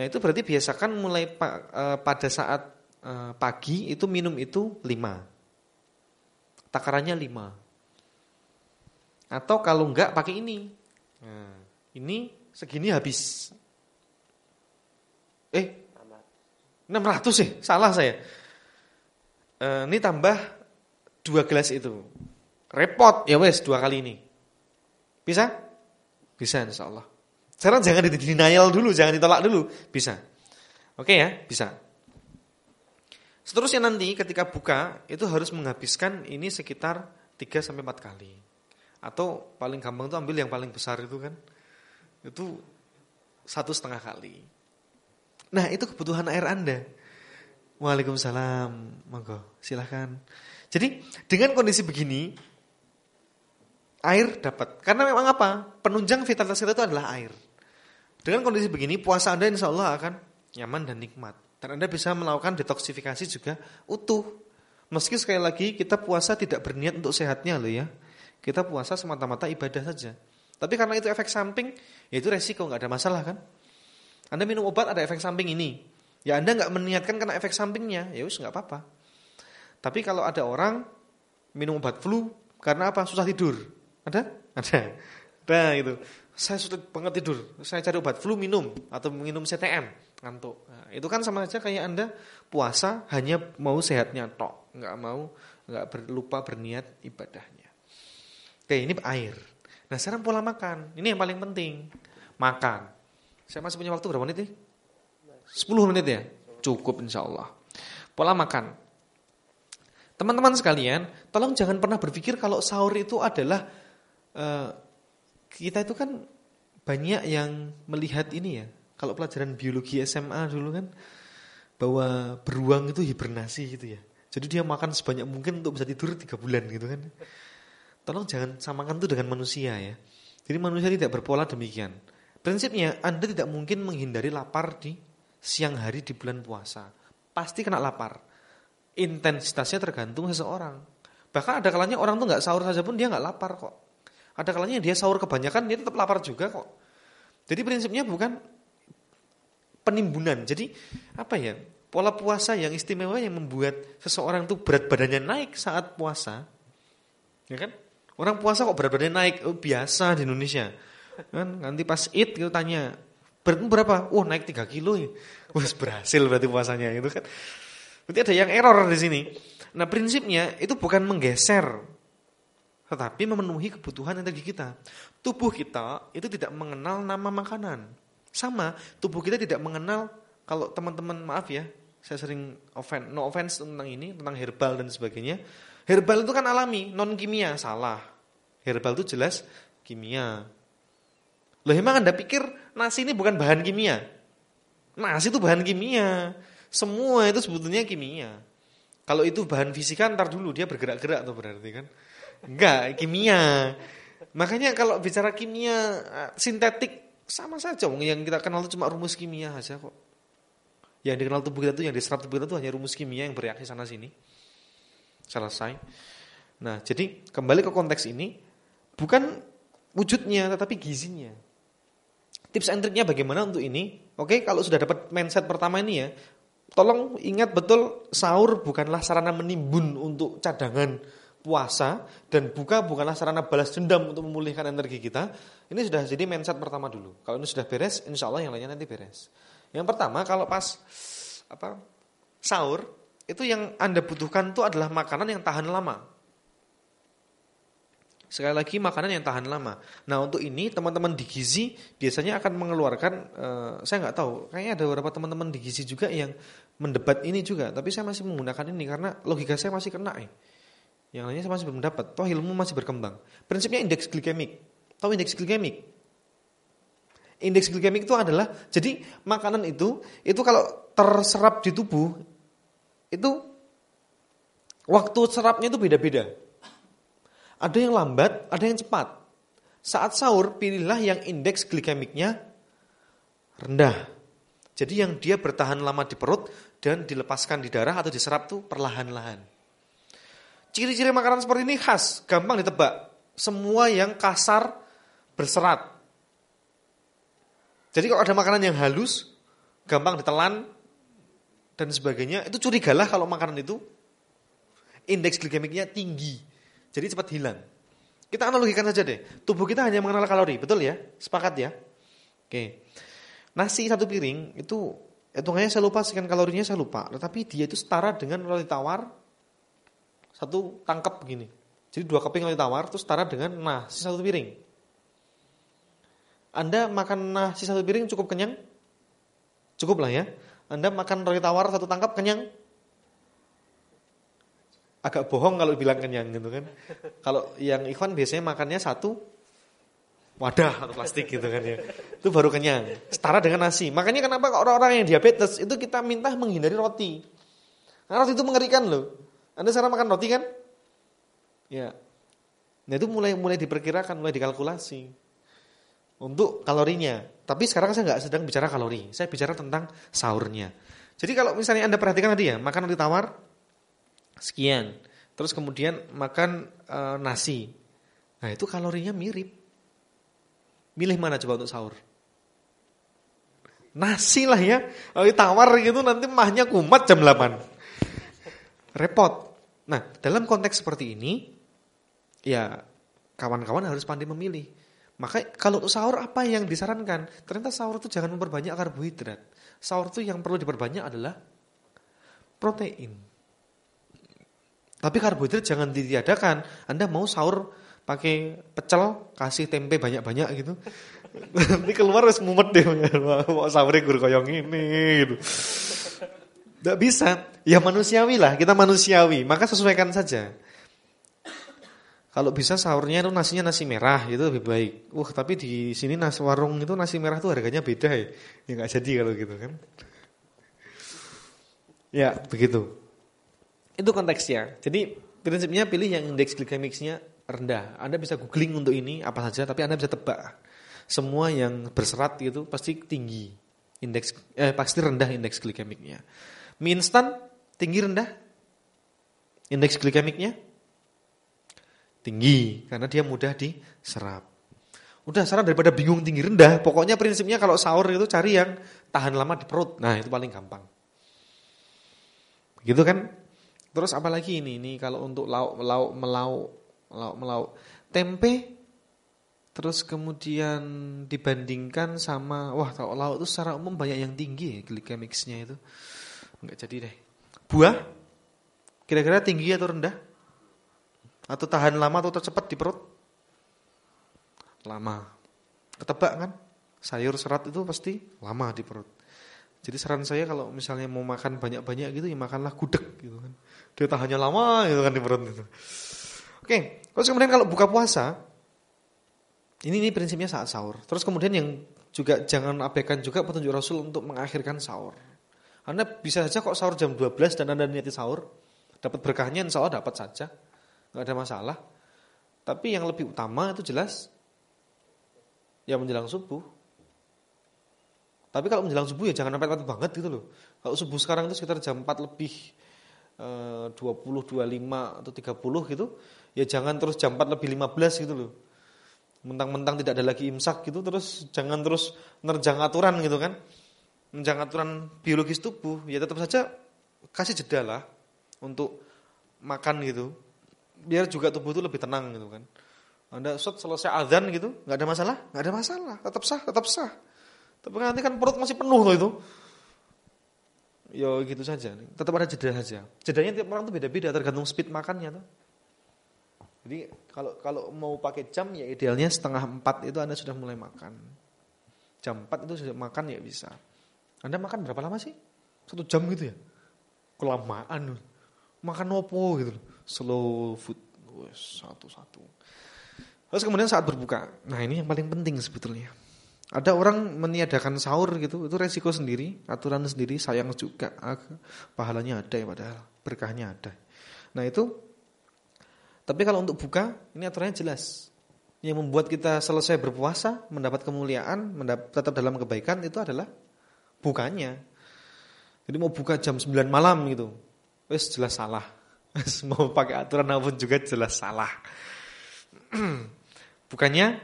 Nah itu berarti biasakan mulai eh, pada saat eh, pagi itu minum itu lima takarannya 5. Atau kalau enggak pakai ini. Nah, ini segini habis. Eh, 600 sih, salah saya. E, ini tambah dua gelas itu. Repot, ya wes dua kali ini. Bisa? Bisa insya Allah. Sekarang jangan di denial dulu, jangan ditolak dulu. Bisa. Oke ya, bisa. Seterusnya nanti ketika buka itu harus menghabiskan ini sekitar 3 sampai 4 kali. Atau paling gampang itu ambil yang paling besar itu kan. Itu satu setengah kali. Nah itu kebutuhan air Anda. Waalaikumsalam. Monggo silahkan. Jadi dengan kondisi begini air dapat. Karena memang apa? Penunjang vitalitas kita itu adalah air. Dengan kondisi begini puasa Anda insya Allah akan nyaman dan nikmat. Dan Anda bisa melakukan detoksifikasi juga utuh. Meski sekali lagi kita puasa tidak berniat untuk sehatnya loh ya. Kita puasa semata-mata ibadah saja. Tapi karena itu efek samping, ya itu resiko nggak ada masalah kan. Anda minum obat ada efek samping ini. Ya Anda nggak meniatkan karena efek sampingnya, ya wis nggak apa-apa. Tapi kalau ada orang minum obat flu karena apa? Susah tidur. Ada? Ada. Nah itu. Saya sulit banget tidur. Saya cari obat flu minum atau minum CTM ngantuk. Nah, itu kan sama aja kayak Anda puasa hanya mau sehatnya tok, nggak mau nggak berlupa berniat ibadahnya. Oke, ini air. Nah, sekarang pola makan. Ini yang paling penting. Makan. Saya masih punya waktu berapa menit nih? 10 menit ya? Cukup insya Allah. Pola makan. Teman-teman sekalian, tolong jangan pernah berpikir kalau sahur itu adalah uh, kita itu kan banyak yang melihat ini ya, kalau pelajaran biologi SMA dulu kan bahwa beruang itu hibernasi gitu ya. Jadi dia makan sebanyak mungkin untuk bisa tidur tiga bulan gitu kan. Tolong jangan samakan itu dengan manusia ya. Jadi manusia tidak berpola demikian. Prinsipnya Anda tidak mungkin menghindari lapar di siang hari di bulan puasa. Pasti kena lapar. Intensitasnya tergantung seseorang. Bahkan ada kalanya orang tuh nggak sahur saja pun dia nggak lapar kok. Ada kalanya dia sahur kebanyakan dia tetap lapar juga kok. Jadi prinsipnya bukan penimbunan. Jadi apa ya? Pola puasa yang istimewa yang membuat seseorang itu berat badannya naik saat puasa. Ya kan? Orang puasa kok berat badannya naik? Oh, biasa di Indonesia. Kan nanti pas Id kita tanya, beratmu berapa? Oh, naik 3 kilo ya. Berhasil berarti puasanya itu kan. Berarti ada yang error di sini. Nah, prinsipnya itu bukan menggeser tetapi memenuhi kebutuhan energi kita. Tubuh kita itu tidak mengenal nama makanan. Sama, tubuh kita tidak mengenal kalau teman-teman maaf ya, saya sering offense, no offense tentang ini, tentang herbal dan sebagainya. Herbal itu kan alami, non kimia, salah. Herbal itu jelas kimia. Loh emang Anda pikir nasi ini bukan bahan kimia? Nasi itu bahan kimia. Semua itu sebetulnya kimia. Kalau itu bahan fisika ntar dulu dia bergerak-gerak tuh berarti kan. Enggak, kimia. Makanya kalau bicara kimia eh, sintetik sama saja, yang kita kenal itu cuma rumus kimia saja kok. Yang dikenal tubuh kita itu, yang diserap tubuh kita itu hanya rumus kimia yang bereaksi sana sini. Selesai. Nah, jadi kembali ke konteks ini, bukan wujudnya, tetapi gizinya. Tips and triknya bagaimana untuk ini? Oke, kalau sudah dapat mindset pertama ini ya, tolong ingat betul sahur bukanlah sarana menimbun untuk cadangan puasa dan buka bukanlah sarana balas dendam untuk memulihkan energi kita. Ini sudah jadi mindset pertama dulu. Kalau ini sudah beres, insya Allah yang lainnya nanti beres. Yang pertama kalau pas apa sahur itu yang anda butuhkan itu adalah makanan yang tahan lama. Sekali lagi makanan yang tahan lama. Nah untuk ini teman-teman di gizi biasanya akan mengeluarkan, uh, saya nggak tahu, kayaknya ada beberapa teman-teman di gizi juga yang mendebat ini juga. Tapi saya masih menggunakan ini karena logika saya masih kena ya. Yang lainnya masih belum dapat. Toh ilmu masih berkembang. Prinsipnya indeks glikemik. Tahu indeks glikemik? Indeks glikemik itu adalah jadi makanan itu itu kalau terserap di tubuh itu waktu serapnya itu beda-beda. Ada yang lambat, ada yang cepat. Saat sahur, pilihlah yang indeks glikemiknya rendah. Jadi yang dia bertahan lama di perut dan dilepaskan di darah atau diserap tuh perlahan-lahan. Ciri-ciri makanan seperti ini khas, gampang ditebak. Semua yang kasar berserat. Jadi kalau ada makanan yang halus, gampang ditelan dan sebagainya, itu curigalah kalau makanan itu indeks glikemiknya tinggi. Jadi cepat hilang. Kita analogikan saja deh. Tubuh kita hanya mengenal kalori, betul ya? Sepakat ya? Oke. Nasi satu piring itu hitungannya saya lupa sekian kalorinya saya lupa. Tetapi dia itu setara dengan roti tawar satu tangkap begini. Jadi dua keping roti tawar itu setara dengan nasi satu piring. Anda makan nasi satu piring cukup kenyang? Cukup lah ya. Anda makan roti tawar satu tangkap kenyang? agak bohong kalau bilang kenyang gitu kan. Kalau yang Ikhwan biasanya makannya satu wadah atau plastik gitu kan ya. Itu baru kenyang. Setara dengan nasi. Makanya kenapa orang-orang yang diabetes itu kita minta menghindari roti. Karena roti itu mengerikan loh. Anda sekarang makan roti kan? Ya. Nah itu mulai mulai diperkirakan, mulai dikalkulasi untuk kalorinya. Tapi sekarang saya nggak sedang bicara kalori, saya bicara tentang sahurnya. Jadi kalau misalnya anda perhatikan tadi ya, makan roti tawar, sekian. Terus kemudian makan e, nasi. Nah, itu kalorinya mirip. Milih mana coba untuk sahur? Nasi lah ya. Kalau tawar gitu nanti mahnya kumat jam 8. Repot. Nah, dalam konteks seperti ini ya kawan-kawan harus pandai memilih. Maka kalau sahur apa yang disarankan? Ternyata sahur itu jangan memperbanyak karbohidrat. Sahur itu yang perlu diperbanyak adalah protein. Tapi karbohidrat jangan ditiadakan. Anda mau sahur pakai pecel, kasih tempe banyak-banyak gitu. Nanti keluar harus mumet deh. Mau sahurnya gur koyong ini gitu. Tidak bisa. Ya manusiawi lah, kita manusiawi. Maka sesuaikan saja. Kalau bisa sahurnya itu nasinya nasi merah itu lebih baik. Wah tapi di sini nasi warung itu nasi merah tuh harganya beda ya. Ya nggak jadi kalau gitu kan. Ya begitu. Itu konteksnya. Jadi prinsipnya pilih yang indeks glikemiknya rendah. Anda bisa googling untuk ini apa saja, tapi Anda bisa tebak. Semua yang berserat itu pasti tinggi. Indeks eh, pasti rendah indeks glikemiknya. Mie instan tinggi rendah. Indeks glikemiknya tinggi karena dia mudah diserap. Udah saran daripada bingung tinggi rendah, pokoknya prinsipnya kalau sahur itu cari yang tahan lama di perut. Nah, itu paling gampang. Gitu kan? Terus apalagi ini? Ini kalau untuk lauk lauk melauk lauk melauk tempe terus kemudian dibandingkan sama wah kalau lauk itu secara umum banyak yang tinggi ya glikemicsnya itu. Enggak jadi deh. Buah kira-kira tinggi atau rendah? Atau tahan lama atau cepat di perut? Lama. Ketebak kan? Sayur serat itu pasti lama di perut. Jadi saran saya kalau misalnya mau makan banyak-banyak gitu ya makanlah gudeg gitu kan. Dia tahannya lama gitu kan di perut itu. Oke, terus kemudian kalau buka puasa ini ini prinsipnya saat sahur. Terus kemudian yang juga jangan abaikan juga petunjuk Rasul untuk mengakhirkan sahur. Anda bisa saja kok sahur jam 12 dan Anda niati sahur, dapat berkahnya insya Allah dapat saja. nggak ada masalah. Tapi yang lebih utama itu jelas ya menjelang subuh. Tapi kalau menjelang subuh ya jangan mepet-mepet banget gitu loh. Kalau subuh sekarang itu sekitar jam 4 lebih eh, 20, 25 atau 30 gitu, ya jangan terus jam 4 lebih 15 gitu loh. Mentang-mentang tidak ada lagi imsak gitu terus jangan terus nerjang aturan gitu kan. Menjaga aturan biologis tubuh, ya tetap saja kasih jeda lah untuk makan gitu. Biar juga tubuh itu lebih tenang gitu kan. Anda shot selesai azan gitu, nggak ada masalah, nggak ada masalah, tetap sah, tetap sah. Tapi nanti kan perut masih penuh loh itu. Ya gitu saja, tetap ada jeda saja. Jedanya tiap orang tuh beda-beda tergantung speed makannya tuh. Jadi kalau kalau mau pakai jam ya idealnya setengah empat itu anda sudah mulai makan. Jam empat itu sudah makan ya bisa. Anda makan berapa lama sih? Satu jam gitu ya? Kelamaan. Makan opo gitu Slow food. Satu-satu. Terus kemudian saat berbuka. Nah ini yang paling penting sebetulnya. Ada orang meniadakan sahur gitu, itu resiko sendiri, aturan sendiri, sayang juga. Pahalanya ada ya padahal, berkahnya ada. Nah itu, tapi kalau untuk buka, ini aturannya jelas. Yang membuat kita selesai berpuasa, mendapat kemuliaan, mendapat, tetap dalam kebaikan, itu adalah bukanya. Jadi mau buka jam 9 malam gitu, wes jelas salah. mau pakai aturan apa pun juga jelas salah. Bukannya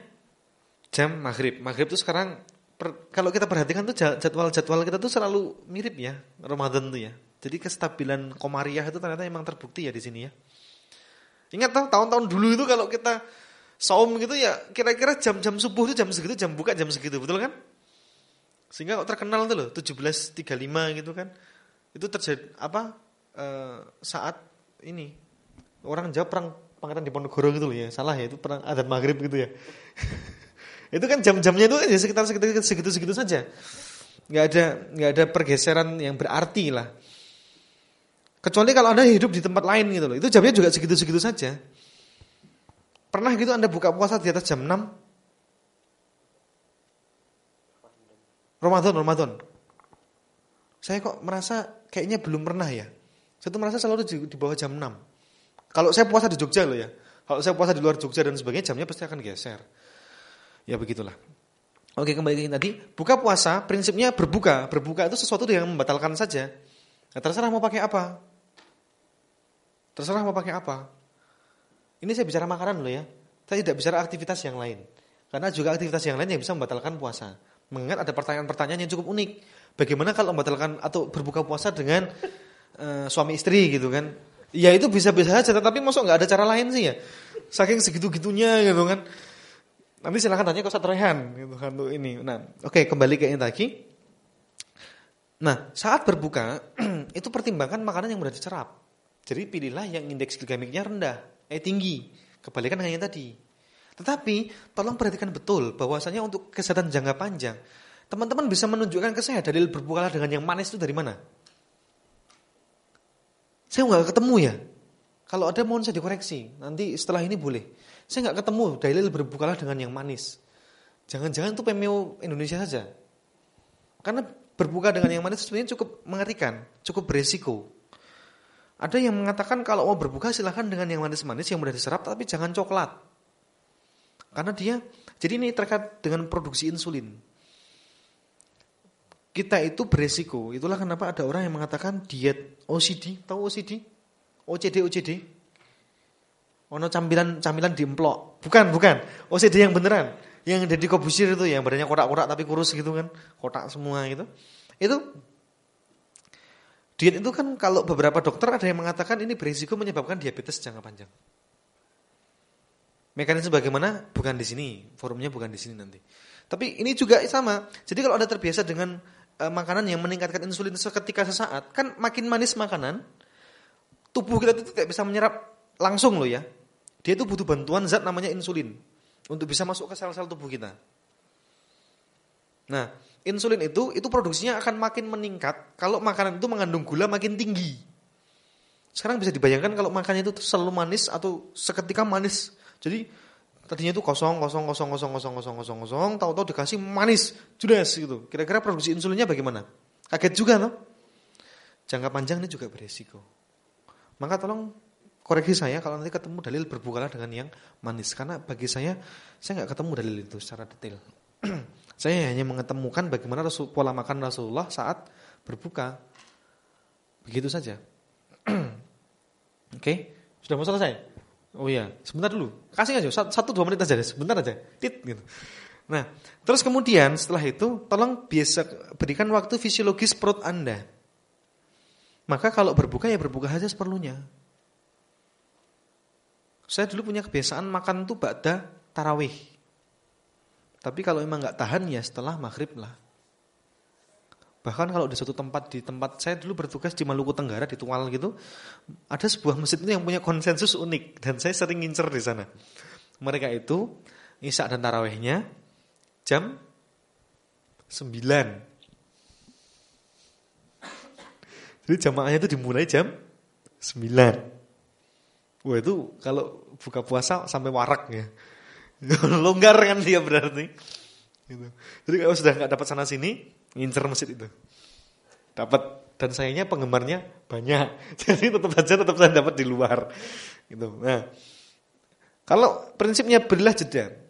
jam maghrib. Maghrib itu sekarang per, kalau kita perhatikan tuh jadwal-jadwal kita tuh selalu mirip ya Ramadan tuh ya. Jadi kestabilan komariah itu ternyata memang terbukti ya di sini ya. Ingat tuh tahun-tahun dulu itu kalau kita saum gitu ya kira-kira jam-jam subuh itu jam segitu, jam buka jam segitu, betul kan? Sehingga kok terkenal tuh loh 17.35 gitu kan. Itu terjadi apa? E, saat ini orang jawab perang Pangeran Diponegoro gitu loh ya. Salah ya, itu perang adat maghrib gitu ya. itu kan jam-jamnya itu ya sekitar segitu-segitu saja. Nggak ada nggak ada pergeseran yang berarti lah. Kecuali kalau Anda hidup di tempat lain gitu loh. Itu jamnya juga segitu-segitu saja. Pernah gitu Anda buka puasa di atas jam 6? Ramadan, Ramadan. Saya kok merasa kayaknya belum pernah ya. Saya tuh merasa selalu di, di bawah jam 6. Kalau saya puasa di Jogja loh ya. Kalau saya puasa di luar Jogja dan sebagainya jamnya pasti akan geser. Ya begitulah. Oke kembali ke tadi. Buka puasa prinsipnya berbuka. Berbuka itu sesuatu yang membatalkan saja. Nah, terserah mau pakai apa. Terserah mau pakai apa. Ini saya bicara makanan loh ya. Saya tidak bicara aktivitas yang lain. Karena juga aktivitas yang lain yang bisa membatalkan puasa. Mengingat ada pertanyaan-pertanyaan yang cukup unik. Bagaimana kalau membatalkan atau berbuka puasa dengan uh, suami istri gitu kan? Ya itu bisa-bisa saja, tapi masuk nggak ada cara lain sih ya. Saking segitu-gitunya gitu kan. Nanti silahkan tanya ke Ustaz Rehan gitu kan tuh ini. Nah, oke okay, kembali ke ini lagi. Nah, saat berbuka itu pertimbangkan makanan yang mudah dicerap. Jadi pilihlah yang indeks glikemiknya rendah, eh tinggi. Kebalikan dengan yang tadi. Tetapi tolong perhatikan betul bahwasanya untuk kesehatan jangka panjang, teman-teman bisa menunjukkan ke saya dalil berbukalah dengan yang manis itu dari mana? Saya nggak ketemu ya. Kalau ada mohon saya dikoreksi. Nanti setelah ini boleh. Saya nggak ketemu dalil berbukalah dengan yang manis. Jangan-jangan itu pemio Indonesia saja. Karena berbuka dengan yang manis sebenarnya cukup mengerikan, cukup beresiko. Ada yang mengatakan kalau mau berbuka silahkan dengan yang manis-manis yang mudah diserap, tapi jangan coklat. Karena dia, jadi ini terkait dengan produksi insulin kita itu beresiko. Itulah kenapa ada orang yang mengatakan diet OCD, tahu OCD? OCD OCD. Ono camilan camilan diemplok. Bukan, bukan. OCD yang beneran. Yang jadi kobusir itu yang badannya kotak-kotak tapi kurus gitu kan. Kotak semua gitu. Itu diet itu kan kalau beberapa dokter ada yang mengatakan ini berisiko menyebabkan diabetes jangka panjang. Mekanisme bagaimana? Bukan di sini, forumnya bukan di sini nanti. Tapi ini juga sama. Jadi kalau Anda terbiasa dengan e, makanan yang meningkatkan insulin seketika sesaat, kan makin manis makanan, tubuh kita itu tidak bisa menyerap langsung loh ya. Dia itu butuh bantuan zat namanya insulin untuk bisa masuk ke sel-sel tubuh kita. Nah, insulin itu itu produksinya akan makin meningkat kalau makanan itu mengandung gula makin tinggi. Sekarang bisa dibayangkan kalau makannya itu selalu manis atau seketika manis. Jadi Tadinya itu kosong, kosong, kosong, kosong, kosong, kosong, kosong, kosong, tahu-tahu dikasih manis, judes gitu. Kira-kira produksi insulinnya bagaimana? Kaget juga loh. Jangka panjang ini juga beresiko. Maka tolong koreksi saya kalau nanti ketemu dalil berbukalah dengan yang manis. Karena bagi saya, saya nggak ketemu dalil itu secara detail. saya hanya mengetemukan bagaimana pola makan Rasulullah saat berbuka. Begitu saja. Oke, okay? sudah mau selesai? Oh iya, sebentar dulu. Kasih aja satu, dua menit aja, sebentar aja. Tit gitu. Nah, terus kemudian setelah itu tolong biasa berikan waktu fisiologis perut Anda. Maka kalau berbuka ya berbuka saja seperlunya. Saya dulu punya kebiasaan makan tuh bakda tarawih. Tapi kalau emang nggak tahan ya setelah maghrib lah. Bahkan kalau di suatu tempat di tempat saya dulu bertugas di Maluku Tenggara di Tual gitu, ada sebuah masjid itu yang punya konsensus unik dan saya sering ngincer di sana. Mereka itu Isya dan tarawihnya jam 9. Jadi jamaahnya itu dimulai jam 9. Wah itu kalau buka puasa sampai warak ya. Longgar kan dia berarti. Gitu. Jadi kalau sudah nggak dapat sana sini, ngincer masjid itu. Dapat dan sayangnya penggemarnya banyak. Jadi tetap saja tetap saya dapat di luar. Gitu. Nah, kalau prinsipnya berilah jeda.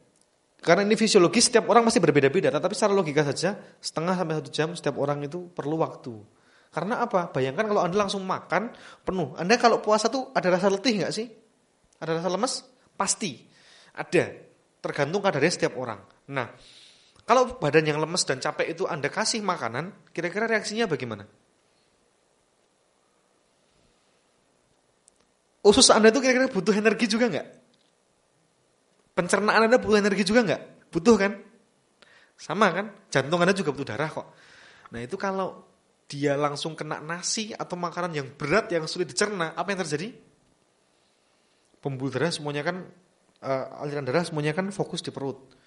Karena ini fisiologis setiap orang masih berbeda-beda, tetapi secara logika saja setengah sampai satu jam setiap orang itu perlu waktu. Karena apa? Bayangkan kalau anda langsung makan penuh, anda kalau puasa tuh ada rasa letih nggak sih? Ada rasa lemes? Pasti ada. Tergantung kadarnya setiap orang. Nah, kalau badan yang lemes dan capek itu anda kasih makanan, kira-kira reaksinya bagaimana? Usus anda itu kira-kira butuh energi juga nggak? Pencernaan Anda butuh energi juga nggak? Butuh kan? Sama kan? Jantung Anda juga butuh darah kok. Nah itu kalau dia langsung kena nasi atau makanan yang berat yang sulit dicerna, apa yang terjadi? Pembuluh darah semuanya kan, uh, aliran darah semuanya kan fokus di perut.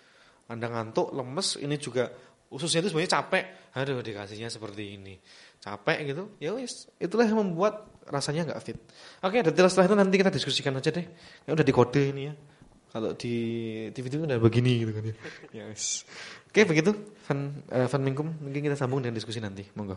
Anda ngantuk, lemes, ini juga ususnya itu semuanya capek. Aduh dikasihnya seperti ini. Capek gitu, ya wis. Itulah yang membuat rasanya nggak fit. Oke, detail setelah itu nanti kita diskusikan aja deh. Ya udah dikode ini ya. Kalau di TV itu udah begini gitu kan ya. Yes. Oke begitu, Van, uh, Van Mingkum, mungkin kita sambung dengan diskusi nanti. Monggo.